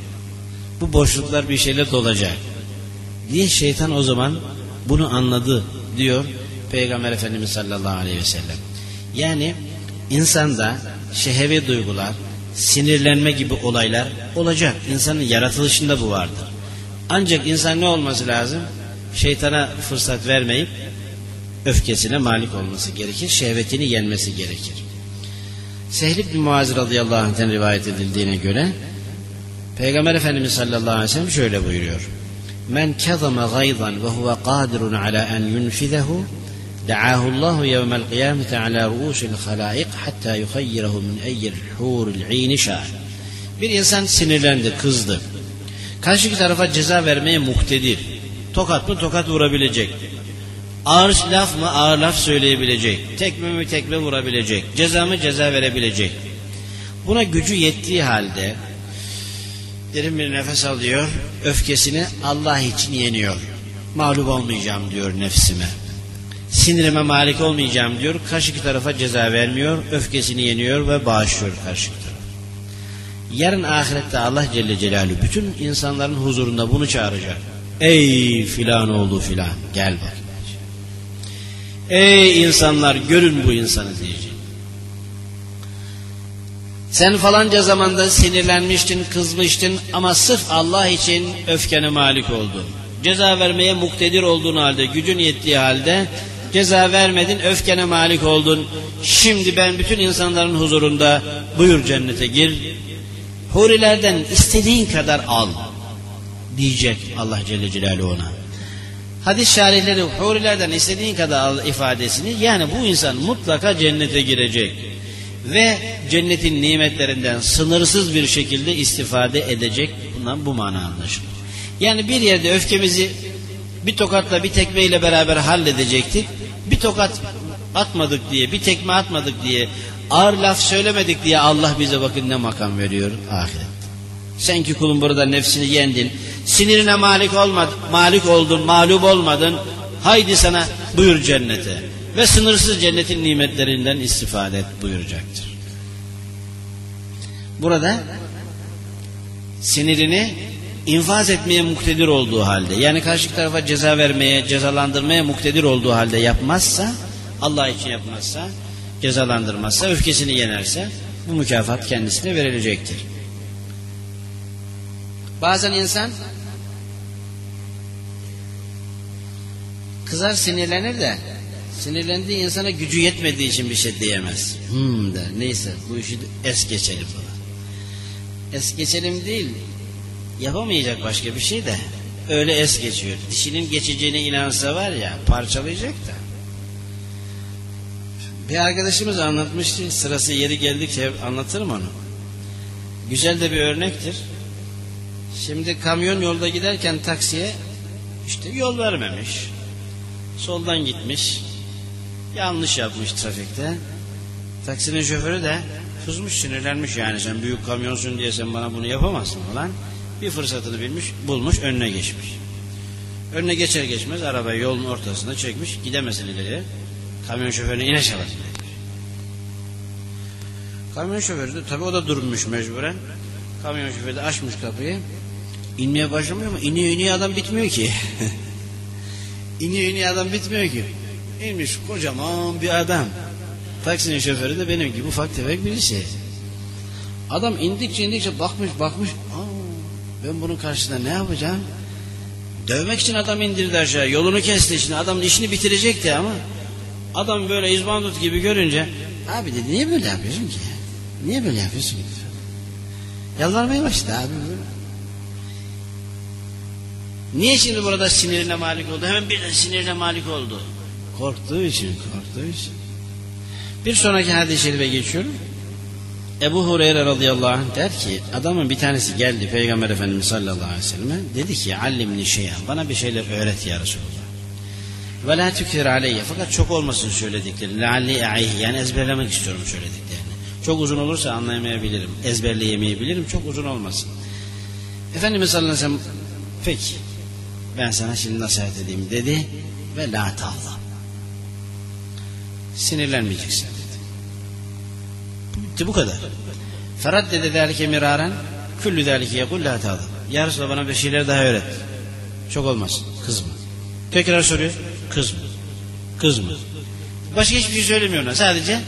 Bu boşluklar bir şeyle dolacak. Diye şeytan o zaman bunu anladı diyor Peygamber Efendimiz sallallahu aleyhi ve sellem. Yani insanda şehevi duygular, sinirlenme gibi olaylar olacak. İnsanın yaratılışında bu vardır. Ancak insan ne olması lazım? Şeytana fırsat vermeyip öfkesine malik olması gerekir. Şehvetini yenmesi gerekir. Sehl ibn Muaz radıyallahu anh'ten rivayet edildiğine göre Peygamber Efendimiz sallallahu aleyhi ve sellem şöyle buyuruyor. Men kezame gaydan ve huve kadirun ala en yunfizehu دعاه الله يوم القيامة على رؤوس الخلائق حتى يخيره من أي الحور العين شاء. Bir insan sinirlendi, kızdı. Karşıki tarafa ceza vermeye muktedir. Tokat mı tokat vurabilecek. Ağır laf mı ağır laf söyleyebilecek. Tekme mi tekme vurabilecek. Ceza mı ceza verebilecek. Buna gücü yettiği halde derin bir nefes alıyor. Öfkesini Allah için yeniyor. Mağlup olmayacağım diyor nefsime. Sinirime malik olmayacağım diyor. Karşı tarafa ceza vermiyor. Öfkesini yeniyor ve bağışlıyor karşı tarafa. Yarın ahirette Allah Celle Celaluhu bütün insanların huzurunda bunu çağıracak. Ey filan oğlu filan gel bak. Ey insanlar görün bu insanı diyecek. Sen falanca zamanda sinirlenmiştin, kızmıştın ama sırf Allah için öfkene malik oldun. Ceza vermeye muktedir olduğun halde, gücün yettiği halde ceza vermedin, öfkene malik oldun. Şimdi ben bütün insanların huzurunda buyur cennete gir. Hurilerden istediğin kadar al diyecek Allah Celle Celaluhu ona. Hadis şarihleri hurilerden istediğin kadar al ifadesini yani bu insan mutlaka cennete girecek. ve cennetin nimetlerinden sınırsız bir şekilde istifade edecek. Bundan bu mana anlaşılır. Yani bir yerde öfkemizi bir tokatla bir tekmeyle beraber halledecektik. Bir tokat atmadık diye, bir tekme atmadık diye, ağır laf söylemedik diye Allah bize bakın ne makam veriyor ahiret. Sen ki kulun burada nefsini yendin, sinirine malik olmadın, malik oldun, mağlup olmadın. Haydi sana buyur cennete ve sınırsız cennetin nimetlerinden istifade et buyuracaktır. Burada sinirini infaz etmeye muktedir olduğu halde yani karşı tarafa ceza vermeye, cezalandırmaya muktedir olduğu halde yapmazsa Allah için yapmazsa, cezalandırmazsa, öfkesini yenerse bu mükafat kendisine verilecektir. Bazen insan kızar sinirlenir de sinirlendiği insana gücü yetmediği için bir şey diyemez. Hmm der. Neyse bu işi es geçelim falan. Es geçelim değil yapamayacak başka bir şey de öyle es geçiyor. Dişinin geçeceğine inansa var ya parçalayacak da. Bir arkadaşımız anlatmıştı. Sırası yeri geldikçe anlatırım onu. Güzel de bir örnektir. Şimdi kamyon yolda giderken taksiye işte yol vermemiş. Soldan gitmiş. Yanlış yapmış trafikte. Taksinin şoförü de kızmış sinirlenmiş yani sen büyük kamyonsun diye sen bana bunu yapamazsın falan. Bir fırsatını bilmiş bulmuş önüne geçmiş. Önüne geçer geçmez arabayı yolun ortasında çekmiş gidemesin ileriye. Kamyon şoförüne ine çalar. Kamyon şoförü de tabii o da durmuş mecburen. Kamyon şoförü de açmış kapıyı. İnmeye başlamıyor mu? İniyor iniyor adam bitmiyor ki. iniyor iniyor adam bitmiyor ki. İnmiş kocaman bir adam. Taksinin şoförü de benim gibi ufak tefek birisi. Adam indikçe indikçe bakmış bakmış. Aa, ben bunun karşısında ne yapacağım? Dövmek için adam indirdi aşağı. Yolunu kesti için. Adamın işini bitirecekti ama adam böyle izbandut gibi görünce abi dedi niye böyle yapıyorsun ki? Niye böyle yapıyorsun ki? Yalvarmaya başladı abi. Niye şimdi burada sinirine malik oldu? Hemen birden sinirine malik oldu. Korktuğu için, korktuğu için. Bir sonraki hadis-i şerife geçiyorum. Ebu Hureyre radıyallahu anh der ki adamın bir tanesi geldi Peygamber Efendimiz sallallahu aleyhi ve selleme dedi ki allimni şeyen bana bir şeyler öğret ya Resulallah. Ve la tükfir aleyye fakat çok olmasın söylediklerini. Lealli e'ayhi yani ezberlemek istiyorum söylediklerini. Çok uzun olursa anlayamayabilirim. Ezberleyemeyebilirim. Çok uzun olmasın. Efendimiz sallallahu aleyhi ve sellem peki ben sana şimdi nasihat edeyim dedi ve la tavla. Sinirlenmeyeceksin. Bitti bu kadar. Feraddede zâlike miraren küllü zâlike yekul la tavla. Ya Resulallah bana bir şeyler daha öğret. Çok olmaz. Kızma. Tekrar soruyor. Kızma. Kızma. Başka hiçbir şey söylemiyor ona. Sadece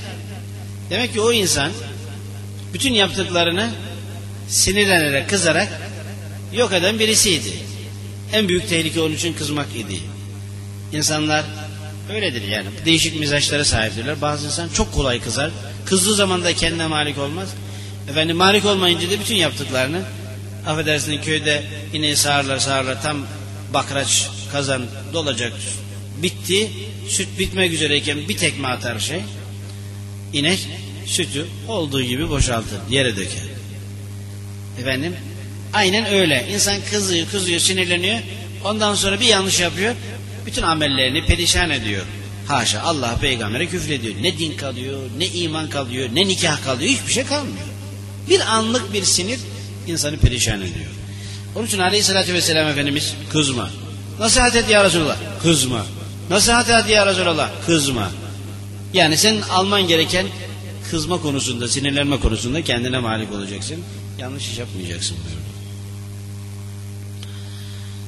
demek ki o insan bütün yaptıklarını sinirlenerek, kızarak yok eden birisiydi. En büyük tehlike onun için kızmak idi. İnsanlar öyledir yani. Değişik mizaçlara sahiptirler. Bazı insan çok kolay kızar. Kızdığı zaman da kendine malik olmaz. Efendim malik olmayınca da bütün yaptıklarını affedersiniz köyde yine sağırlar sağırlar tam bakraç kazan dolacak. Bitti süt bitmek üzereyken bir tekme atar şey inek sütü olduğu gibi boşaltır yere döker. Efendim aynen öyle. İnsan kızıyor kızıyor sinirleniyor. Ondan sonra bir yanlış yapıyor bütün amellerini perişan ediyor haşa Allah peygambere küfrediyor ne din kalıyor ne iman kalıyor ne nikah kalıyor hiçbir şey kalmıyor. Bir anlık bir sinir insanı perişan ediyor. Onun için aleyhissalatü vesselam Efendimiz kızma. Nasihat et ya Resulallah kızma. Nasihat et ya Resulallah kızma. Yani sen alman gereken kızma konusunda sinirlenme konusunda kendine malik olacaksın. Yanlış iş yapmayacaksın buyurdu.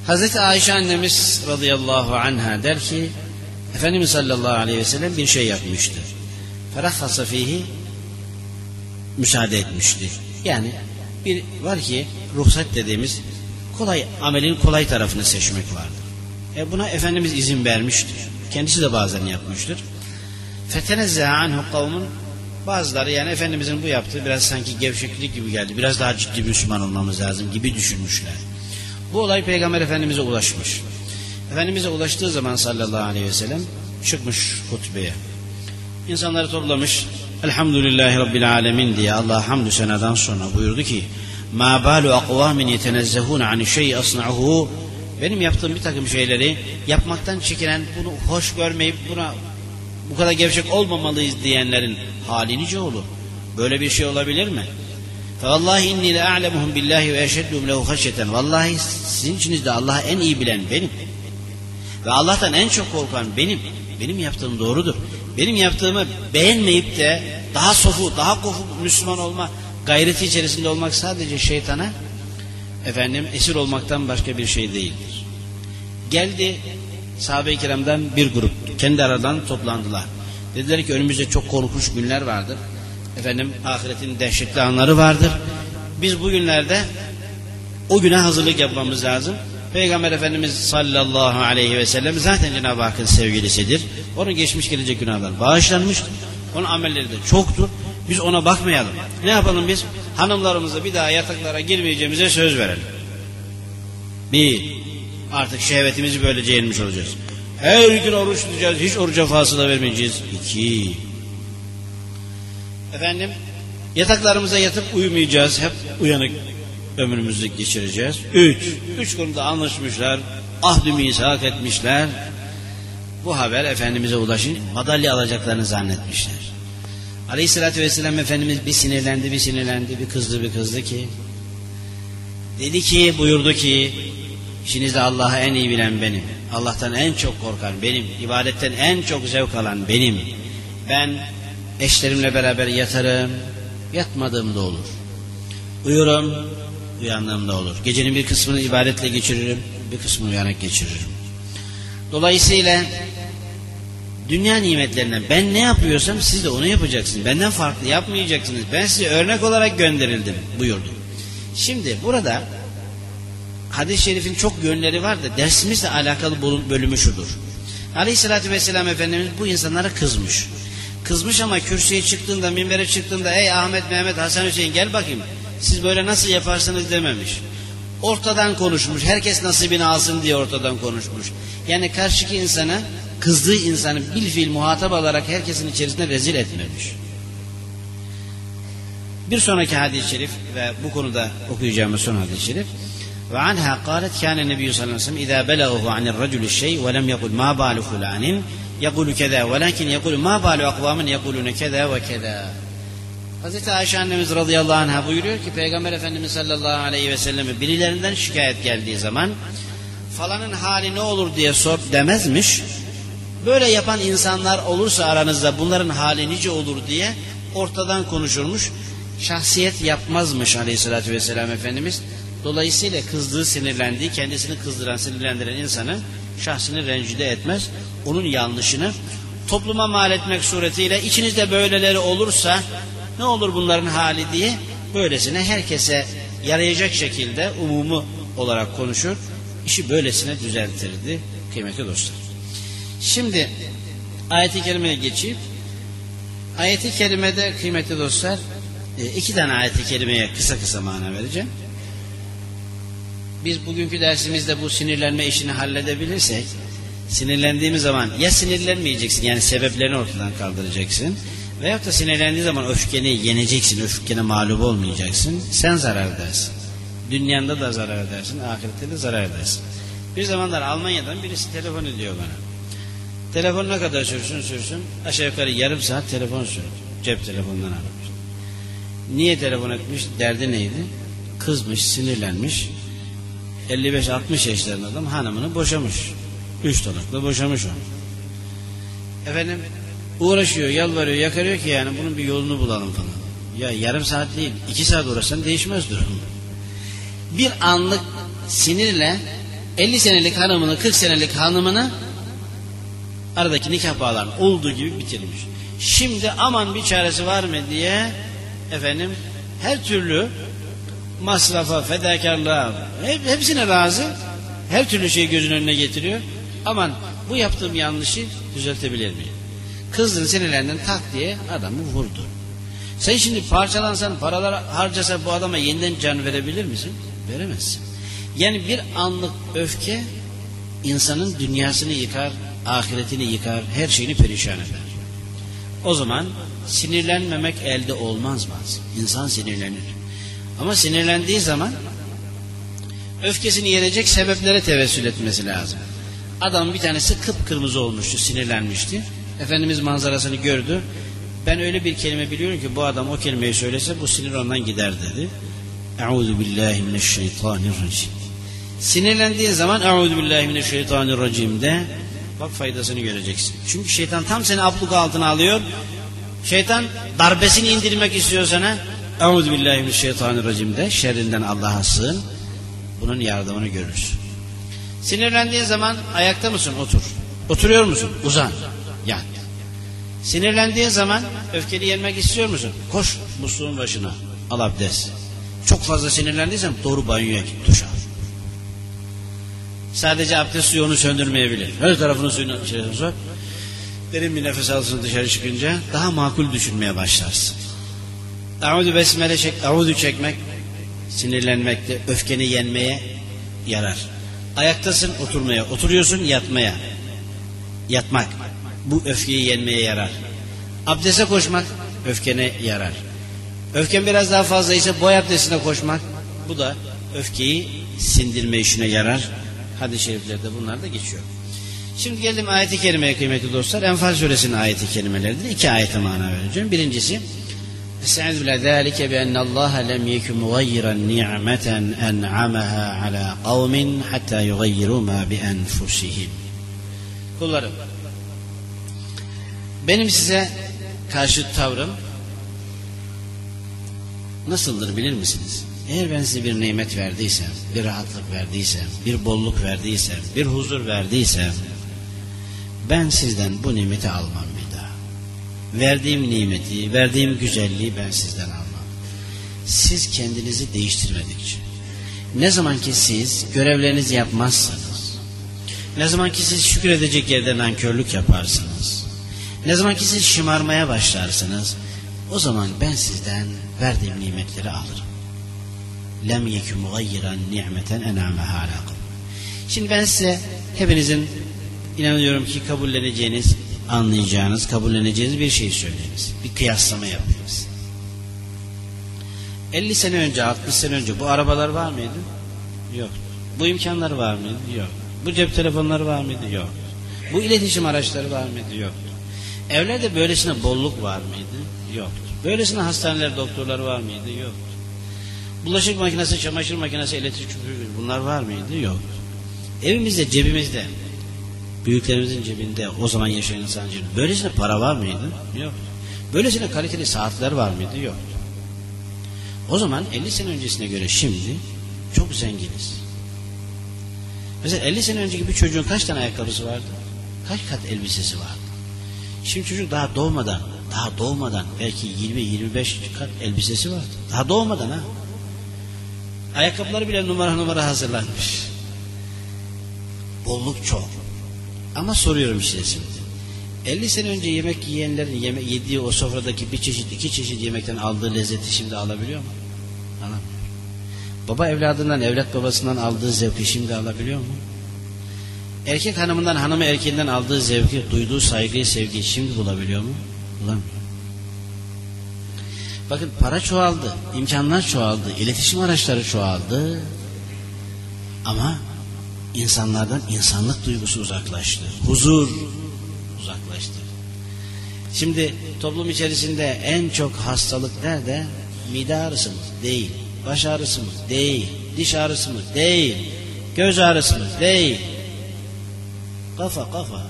Hazreti Ayşe annemiz radıyallahu anha der ki Efendimiz sallallahu aleyhi ve sellem bir şey yapmıştı. Ferahhasa fihi müsaade etmişti. Yani bir var ki ruhsat dediğimiz kolay amelin kolay tarafını seçmek vardır. E buna Efendimiz izin vermiştir. Kendisi de bazen yapmıştır. Fetenezze anhu kavmun bazıları yani Efendimizin bu yaptığı biraz sanki gevşeklik gibi geldi. Biraz daha ciddi Müslüman olmamız lazım gibi düşünmüşler. Bu olay Peygamber Efendimiz'e ulaşmış. Efendimiz'e ulaştığı zaman sallallahu aleyhi ve sellem çıkmış hutbeye. İnsanları toplamış. Elhamdülillahi Rabbil Alemin diye Allah hamdü senadan sonra buyurdu ki Ma balu akvamin yetenezzehun ani şey asna'uhu benim yaptığım bir takım şeyleri yapmaktan çekinen, bunu hoş görmeyip buna bu kadar gevşek olmamalıyız diyenlerin hali nice olur. Böyle bir şey olabilir mi? Vallahi inni le a'lemuhum billahi ve eşeddum lehu haşyeten. Vallahi sizin içinizde Allah'ı en iyi bilen benim. Ve Allah'tan en çok korkan benim. Benim yaptığım doğrudur. Benim yaptığımı beğenmeyip de daha sofu, daha kofu Müslüman olma gayreti içerisinde olmak sadece şeytana efendim esir olmaktan başka bir şey değildir. Geldi sahabe-i kiramdan bir grup kendi aradan toplandılar. Dediler ki önümüzde çok korkunç günler vardır. Efendim ahiretin dehşetli anları vardır. Biz bugünlerde o güne hazırlık yapmamız lazım. Peygamber Efendimiz sallallahu aleyhi ve sellem zaten Cenab-ı Hakk'ın sevgilisidir. Onun geçmiş gelecek günahlar bağışlanmıştır. Onun amelleri de çoktur. Biz ona bakmayalım. Ne yapalım biz? Hanımlarımızla bir daha yataklara girmeyeceğimize söz verelim. Bir, artık şehvetimizi böylece yenmiş olacağız. Her gün oruç tutacağız, hiç oruca fasıla vermeyeceğiz. İki, efendim yataklarımıza yatıp uyumayacağız, hep uyanık ömrümüzü geçireceğiz. Üç, üç konuda anlaşmışlar, ahd-ı misak etmişler. Bu haber Efendimiz'e ulaşın, madalya alacaklarını zannetmişler. Aleyhissalatü vesselam Efendimiz bir sinirlendi, bir sinirlendi, bir kızdı, bir kızdı ki dedi ki, buyurdu ki işinizde Allah'ı en iyi bilen benim. Allah'tan en çok korkan benim. ibadetten en çok zevk alan benim. Ben eşlerimle beraber yatarım, yatmadığımda olur. Uyurum, uyandığımda olur. Gecenin bir kısmını ibadetle geçiririm, bir kısmını uyanık geçiririm. Dolayısıyla dünya nimetlerinden ben ne yapıyorsam siz de onu yapacaksınız. Benden farklı yapmayacaksınız. Ben size örnek olarak gönderildim buyurdu. Şimdi burada hadis-i şerifin çok yönleri var da dersimizle alakalı bölümü şudur. Aleyhissalatü vesselam Efendimiz bu insanlara kızmış. Kızmış ama kürsüye çıktığında, minbere çıktığında ey Ahmet, Mehmet, Hasan Hüseyin gel bakayım Siz böyle nasıl yaparsınız dememiş. Ortadan konuşmuş. Herkes nasibini alsın diye ortadan konuşmuş. Yani karşıki insana kızdığı insanı bil fiil muhatap alarak herkesin içerisinde rezil etmemiş. Bir sonraki hadis-i şerif ve bu konuda okuyacağımız son hadis-i şerif وعنها قالت كان النبي صلى الله عليه وسلم إذا بلغه عن الرجل الشيء ولم يقل ما بال فلان يقول كذا ولكن يقول ما بال أقوام يقولون كذا وكذا Hazreti Ayşe annemiz radıyallahu anh'a buyuruyor ki Peygamber Efendimiz sallallahu aleyhi ve selleme birilerinden şikayet geldiği zaman falanın hali ne olur diye sor demezmiş. Böyle yapan insanlar olursa aranızda bunların hali nice olur diye ortadan konuşurmuş. Şahsiyet yapmazmış aleyhissalatü vesselam Efendimiz. Dolayısıyla kızdığı, sinirlendiği, kendisini kızdıran, sinirlendiren insanı şahsını rencide etmez. Onun yanlışını topluma mal etmek suretiyle içinizde böyleleri olursa ne olur bunların hali diye böylesine herkese yarayacak şekilde umumu olarak konuşur. İşi böylesine düzeltirdi kıymetli dostlar. Şimdi ayeti kerimeye geçip ayeti kerimede kıymetli dostlar iki tane ayeti kerimeye kısa kısa mana vereceğim. Biz bugünkü dersimizde bu sinirlenme işini halledebilirsek sinirlendiğimiz zaman ya sinirlenmeyeceksin yani sebeplerini ortadan kaldıracaksın veyahut da sinirlendiği zaman öfkeni yeneceksin, öfkene mağlup olmayacaksın. Sen zarar edersin. Dünyanda da zarar edersin, ahirette de zarar edersin. Bir zamanlar Almanya'dan birisi telefon ediyor bana. Telefon ne kadar sürsün sürsün aşağı yukarı yarım saat telefon sürdü. Cep telefonundan aramış. Niye telefon etmiş? Derdi neydi? Kızmış, sinirlenmiş. 55-60 yaşlarında adam hanımını boşamış. Üç talakla boşamış onu. Efendim uğraşıyor, yalvarıyor, yakarıyor ki yani bunun bir yolunu bulalım falan. Ya yarım saat değil, iki saat uğraşsan değişmez durum. Bir anlık sinirle 50 senelik hanımını, 40 senelik hanımını aradaki nikah bağlarını olduğu gibi bitirmiş. Şimdi aman bir çaresi var mı diye efendim her türlü masrafa, fedakarlığa hep, hepsine razı. Her türlü şeyi gözün önüne getiriyor. Aman bu yaptığım yanlışı düzeltebilir miyim? Kızdın sinirlendin tak diye adamı vurdu. Sen şimdi parçalansan, paralar harcasa bu adama yeniden can verebilir misin? Veremezsin. Yani bir anlık öfke insanın dünyasını yıkar, ahiretini yıkar, her şeyini perişan eder. O zaman sinirlenmemek elde olmaz bazı. İnsan sinirlenir. Ama sinirlendiği zaman öfkesini yenecek sebeplere tevessül etmesi lazım. Adam bir tanesi kıpkırmızı olmuştu, sinirlenmişti. Efendimiz manzarasını gördü. Ben öyle bir kelime biliyorum ki bu adam o kelimeyi söylese bu sinir ondan gider dedi. Euzu billahi mineşşeytanirracim. Sinirlendiğin zaman Euzu billahi mineşşeytanirracim de bak faydasını göreceksin. Çünkü şeytan tam seni abluk altına alıyor. Şeytan darbesini indirmek istiyor sana. Euzu billahi mineşşeytanirracim de şerrinden Allah'a sığın. Bunun yardımını görürsün. Sinirlendiğin zaman ayakta mısın? Otur. Oturuyor musun? Uzan. Sinirlendiğin zaman öfkeni yenmek istiyor musun? Koş musluğun başına. Al abdest. Çok fazla sinirlendiysen doğru banyoya git. Duş al. Sadece abdest suyu onu söndürmeyebilir. Her tarafını suyun içerisine sok. Derin bir nefes alsın dışarı çıkınca daha makul düşünmeye başlarsın. Audu besmele çek, audu çekmek sinirlenmekte, öfkeni yenmeye yarar. Ayaktasın oturmaya, oturuyorsun yatmaya. Yatmak. Bu öfkeyi yenmeye yarar. Abdeste koşmak öfkene yarar. Öfken biraz daha fazla ise boy abdestine koşmak bu da öfkeyi sindirme işine yarar. Hadis-i şeriflerde bunlar da geçiyor. Şimdi geldim ayeti kerimeye kıymetli dostlar. Enfal suresinin ayeti kerimeleridir. İki ayete mana vereceğim. Birincisi Estaizu billah zâlike bi ennallâhe lem yekun mugayyiran ni'meten en'amaha ala kavmin hatta yugayyiru ma bi enfusihim. Kullarım benim size karşı tavrım nasıldır bilir misiniz? Eğer ben size bir nimet verdiysem, bir rahatlık verdiysem, bir bolluk verdiysem, bir huzur verdiysem, ben sizden bu nimeti almam bir daha. Verdiğim nimeti, verdiğim güzelliği ben sizden almam. Siz kendinizi değiştirmedikçe, ne zaman ki siz görevlerinizi yapmazsanız, ne zaman ki siz şükredecek yerde nankörlük yaparsınız, ne zaman ki siz şımarmaya başlarsınız, o zaman ben sizden verdiğim nimetleri alırım. Lem yekü mugayyiran ni'meten en'ameha ala Şimdi ben size hepinizin inanıyorum ki kabulleneceğiniz, anlayacağınız, kabulleneceğiniz bir şey söyleyiniz. Bir kıyaslama yapıyoruz. 50 sene önce, 60 sene önce bu arabalar var mıydı? Yok. Bu imkanlar var mıydı? Yok. Bu cep telefonları var mıydı? Yok. Bu iletişim araçları var mıydı? Yok. Evlerde böylesine bolluk var mıydı? Yoktu. Böylesine hastaneler, doktorlar var mıydı? Yoktu. Bulaşık makinesi, çamaşır makinesi, elektrik bunlar var mıydı? Yoktu. Evimizde, cebimizde, büyüklerimizin cebinde o zaman yaşayan insanın cebinde böylesine para var mıydı? Yoktu. Böylesine kaliteli saatler var mıydı? Yoktu. O zaman 50 sene öncesine göre şimdi çok zenginiz. Mesela 50 sene önceki bir çocuğun kaç tane ayakkabısı vardı? Kaç kat elbisesi vardı? Şimdi çocuk daha doğmadan, daha doğmadan belki 20-25 kat elbisesi vardı. Daha doğmadan ha. Ayakkabıları bile numara numara hazırlanmış. Bolluk çok. Ama soruyorum size şimdi. 50 sene önce yemek yiyenlerin yeme yediği o sofradaki bir çeşit iki çeşit yemekten aldığı lezzeti şimdi alabiliyor mu? Alamıyor. Baba evladından, evlat babasından aldığı zevki şimdi alabiliyor mu? Erkek hanımından, hanımı erkeğinden aldığı zevki, duyduğu saygıyı, sevgiyi şimdi bulabiliyor mu? Bulamıyor. Bakın para çoğaldı, imkanlar çoğaldı, iletişim araçları çoğaldı. Ama insanlardan insanlık duygusu uzaklaştı. Huzur uzaklaştı. Şimdi toplum içerisinde en çok hastalık nerede? Mide ağrısı mı? Değil. Baş ağrısı mı? Değil. Diş ağrısı mı? Değil. Göz ağrısı mı? Değil. Kafa kafa.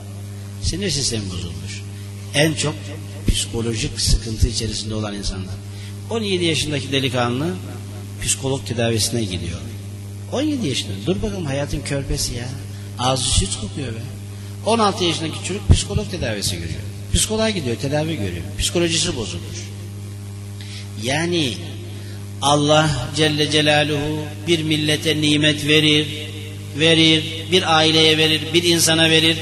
Sinir sistemi bozulmuş. En çok psikolojik sıkıntı içerisinde olan insanlar. 17 yaşındaki delikanlı psikolog tedavisine gidiyor. 17 yaşında. Dur bakalım hayatın körpesi ya. Ağzı süt kokuyor be. 16 yaşındaki çocuk psikolog tedavisi görüyor. Psikoloğa gidiyor, tedavi görüyor. Psikolojisi bozulmuş. Yani Allah Celle Celaluhu bir millete nimet verir, verir, bir aileye verir, bir insana verir.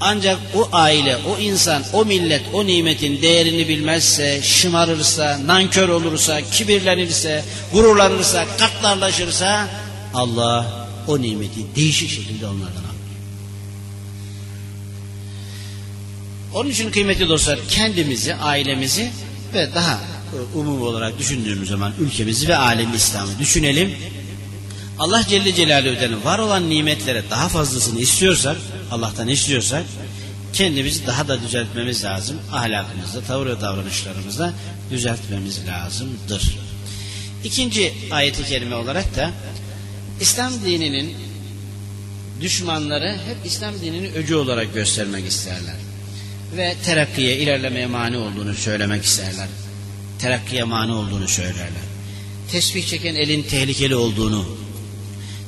Ancak o aile, o insan, o millet o nimetin değerini bilmezse, şımarırsa, nankör olursa, kibirlenirse, gururlanırsa, katlarlaşırsa Allah o nimeti değişik şekilde onlardan alır. Onun için kıymetli dostlar kendimizi, ailemizi ve daha umum olarak düşündüğümüz zaman ülkemizi ve alem İslam'ı düşünelim. Allah Celle Celaluhu'dan var olan nimetlere daha fazlasını istiyorsak, Allah'tan istiyorsak kendimizi daha da düzeltmemiz lazım. Ahlakımızda, tavır ve davranışlarımızda düzeltmemiz lazımdır. İkinci ayeti kerime olarak da İslam dininin düşmanları hep İslam dinini öcü olarak göstermek isterler. Ve terakkiye, ilerlemeye mani olduğunu söylemek isterler. Terakkiye mani olduğunu söylerler. Tesbih çeken elin tehlikeli olduğunu,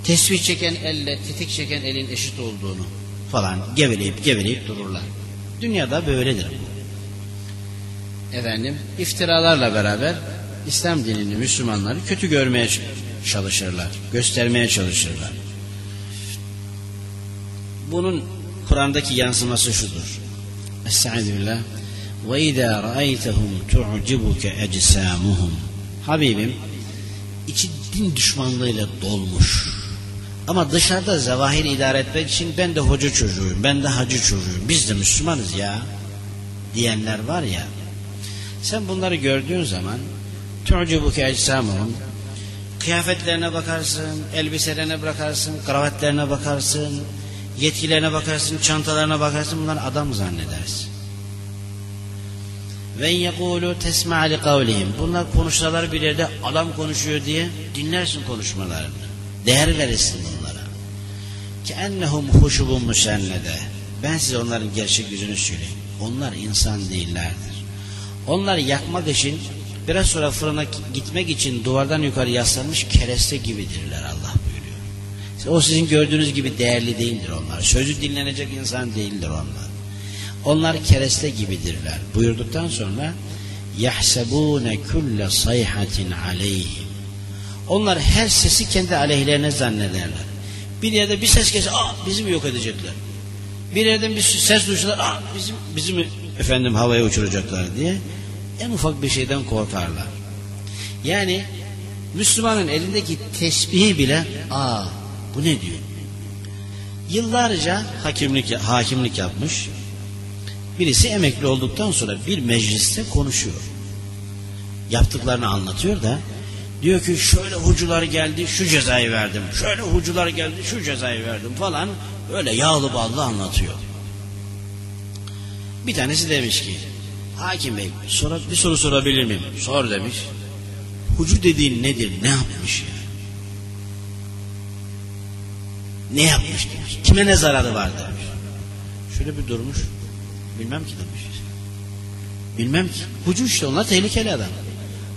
tesbih çeken elle tetik çeken elin eşit olduğunu falan geveleyip geveleyip dururlar. Dünyada böyledir bu. Efendim iftiralarla beraber İslam dinini Müslümanları kötü görmeye çalışırlar, göstermeye çalışırlar. Bunun Kur'an'daki yansıması şudur. Estağfirullah. Ve izâ ra'aytehum tu'cibuke ecsamuhum. Habibim içi din düşmanlığıyla dolmuş. Ama dışarıda zavahir idare etmek için ben de hoca çocuğuyum, ben de hacı çocuğuyum, biz de Müslümanız ya diyenler var ya. Sen bunları gördüğün zaman tu'cibuke ecsamuhum kıyafetlerine bakarsın, elbiselerine bakarsın, kravatlarına bakarsın, yetkilerine bakarsın, çantalarına bakarsın, bunlar adam zannedersin. Ve yekulu tesma li kavlihim. Bunlar konuşsalar bir yerde adam konuşuyor diye dinlersin konuşmalarını. Değer verirsin bunlara. Ki ennehum huşubun musennede. Ben size onların gerçek yüzünü söyleyeyim. Onlar insan değillerdir. Onlar yakmak için biraz sonra fırına gitmek için duvardan yukarı yaslanmış kereste gibidirler Allah buyuruyor. O sizin gördüğünüz gibi değerli değildir onlar. Sözü dinlenecek insan değildir onlar. Onlar kereste gibidirler. Buyurduktan sonra yahsebune kulle sayhatin aleyhim. Onlar her sesi kendi aleyhlerine zannederler. Bir yerde bir ses gelse, ah bizi mi yok edecekler? Bir yerden bir ses duysalar, ah bizim, bizim efendim havaya uçuracaklar diye en ufak bir şeyden korkarlar. Yani Müslümanın elindeki tesbihi bile aa bu ne diyor? Yıllarca hakimlik, hakimlik yapmış. Birisi emekli olduktan sonra bir mecliste konuşuyor. Yaptıklarını anlatıyor da diyor ki şöyle hucular geldi şu cezayı verdim. Şöyle hucular geldi şu cezayı verdim falan. Öyle yağlı ballı anlatıyor. Bir tanesi demiş ki Hakim Bey sonra bir soru sorabilir miyim? Sor demiş. Hucu dediğin nedir? Ne yapmış ya? Ne yapmış demiş. Kime ne zararı var demiş. Şöyle bir durmuş. Bilmem ki demiş. Bilmem ki. Hucu işte onlar tehlikeli adam.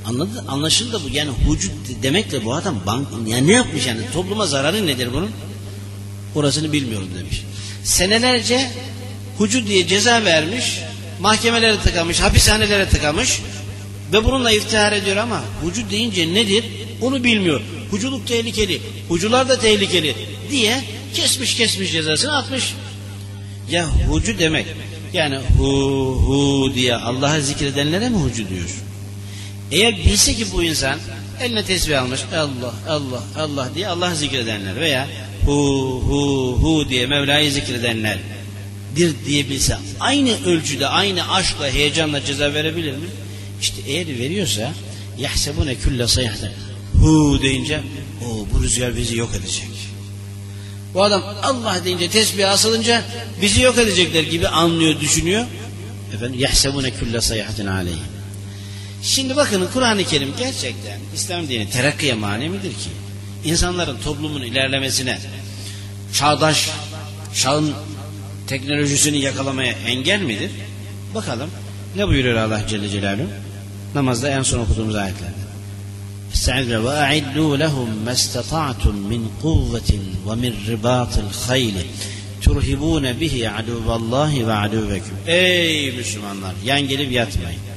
Anladı, anlaşıldı bu. Yani hucu demekle bu adam bank, yani ne yapmış yani topluma zararı nedir bunun? Orasını bilmiyorum demiş. Senelerce hucu diye ceza vermiş, mahkemelere tıkamış, hapishanelere tıkamış ve bununla iftihar ediyor ama hucu deyince nedir onu bilmiyor. Huculuk tehlikeli, hucular da tehlikeli diye kesmiş kesmiş cezasını atmış. Ya hucu demek yani hu hu diye Allah'ı zikredenlere mi hucu diyor? Eğer bilse ki bu insan eline tesbih almış Allah Allah Allah diye Allah zikredenler veya hu hu hu diye Mevla'yı zikredenler dir diyebilse aynı ölçüde aynı aşkla heyecanla ceza verebilir mi? İşte eğer veriyorsa yahsebune külle sayhate hu deyince o bu rüzgar bizi yok edecek. Bu adam Allah deyince tesbih asılınca bizi yok edecekler gibi anlıyor, düşünüyor. Efendim yahsebune külle sayhatin aleyhi. Şimdi bakın Kur'an-ı Kerim gerçekten İslam dini terakkiye mani midir ki? İnsanların toplumun ilerlemesine çağdaş, çağın teknolojisini yakalamaya engel midir? Bakalım ne buyuruyor Allah Celle Celaluhu? Namazda en son okuduğumuz ayetlerde. Ve a'iddu lehum mestata'tum min kuvvetin ve min ribatil khayli turhibune bihi aduvallahi ve aduvekum. Ey Müslümanlar yan gelip yatmayın.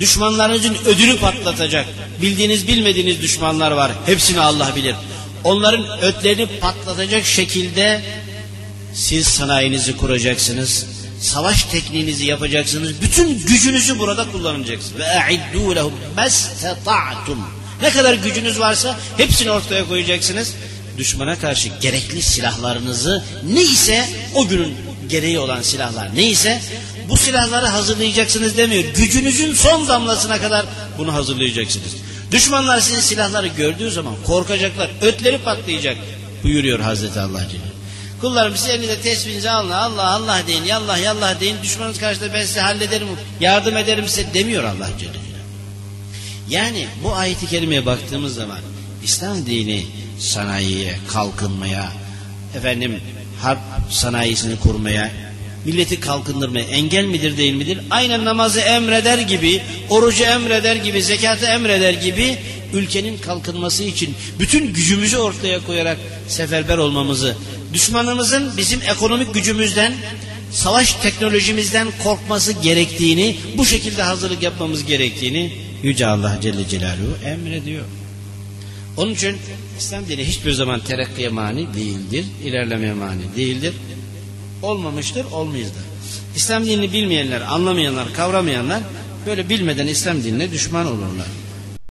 Düşmanlarınızın ödünü patlatacak. Bildiğiniz bilmediğiniz düşmanlar var. Hepsini Allah bilir. Onların ötlerini patlatacak şekilde siz sanayinizi kuracaksınız. Savaş tekniğinizi yapacaksınız. Bütün gücünüzü burada kullanacaksınız. Ve e'iddu lehum mestata'tum. Ne kadar gücünüz varsa hepsini ortaya koyacaksınız. Düşmana karşı gerekli silahlarınızı neyse o günün gereği olan silahlar neyse Bu silahları hazırlayacaksınız demiyor. Gücünüzün son damlasına kadar bunu hazırlayacaksınız. Düşmanlar sizin silahları gördüğü zaman korkacaklar. Ötleri patlayacak buyuruyor Hazreti Allah Celle. Kullarım siz elinize tesbihinizi alın. Allah Allah deyin. Yallah yallah deyin. Düşmanınız karşısında ben size hallederim. Yardım ederim size demiyor Allah Celle. Yani bu ayeti kerimeye baktığımız zaman İslam dini sanayiye, kalkınmaya, efendim harp sanayisini kurmaya, milleti kalkındırmaya engel midir değil midir? Aynen namazı emreder gibi, orucu emreder gibi, zekatı emreder gibi ülkenin kalkınması için bütün gücümüzü ortaya koyarak seferber olmamızı, düşmanımızın bizim ekonomik gücümüzden, savaş teknolojimizden korkması gerektiğini, bu şekilde hazırlık yapmamız gerektiğini Yüce Allah Celle Celaluhu emrediyor. Onun için İslam dini hiçbir zaman terakkiye mani değildir, ilerlemeye mani değildir. Olmamıştır, olmayızdır. İslam dinini bilmeyenler, anlamayanlar, kavramayanlar böyle bilmeden İslam dinine düşman olurlar.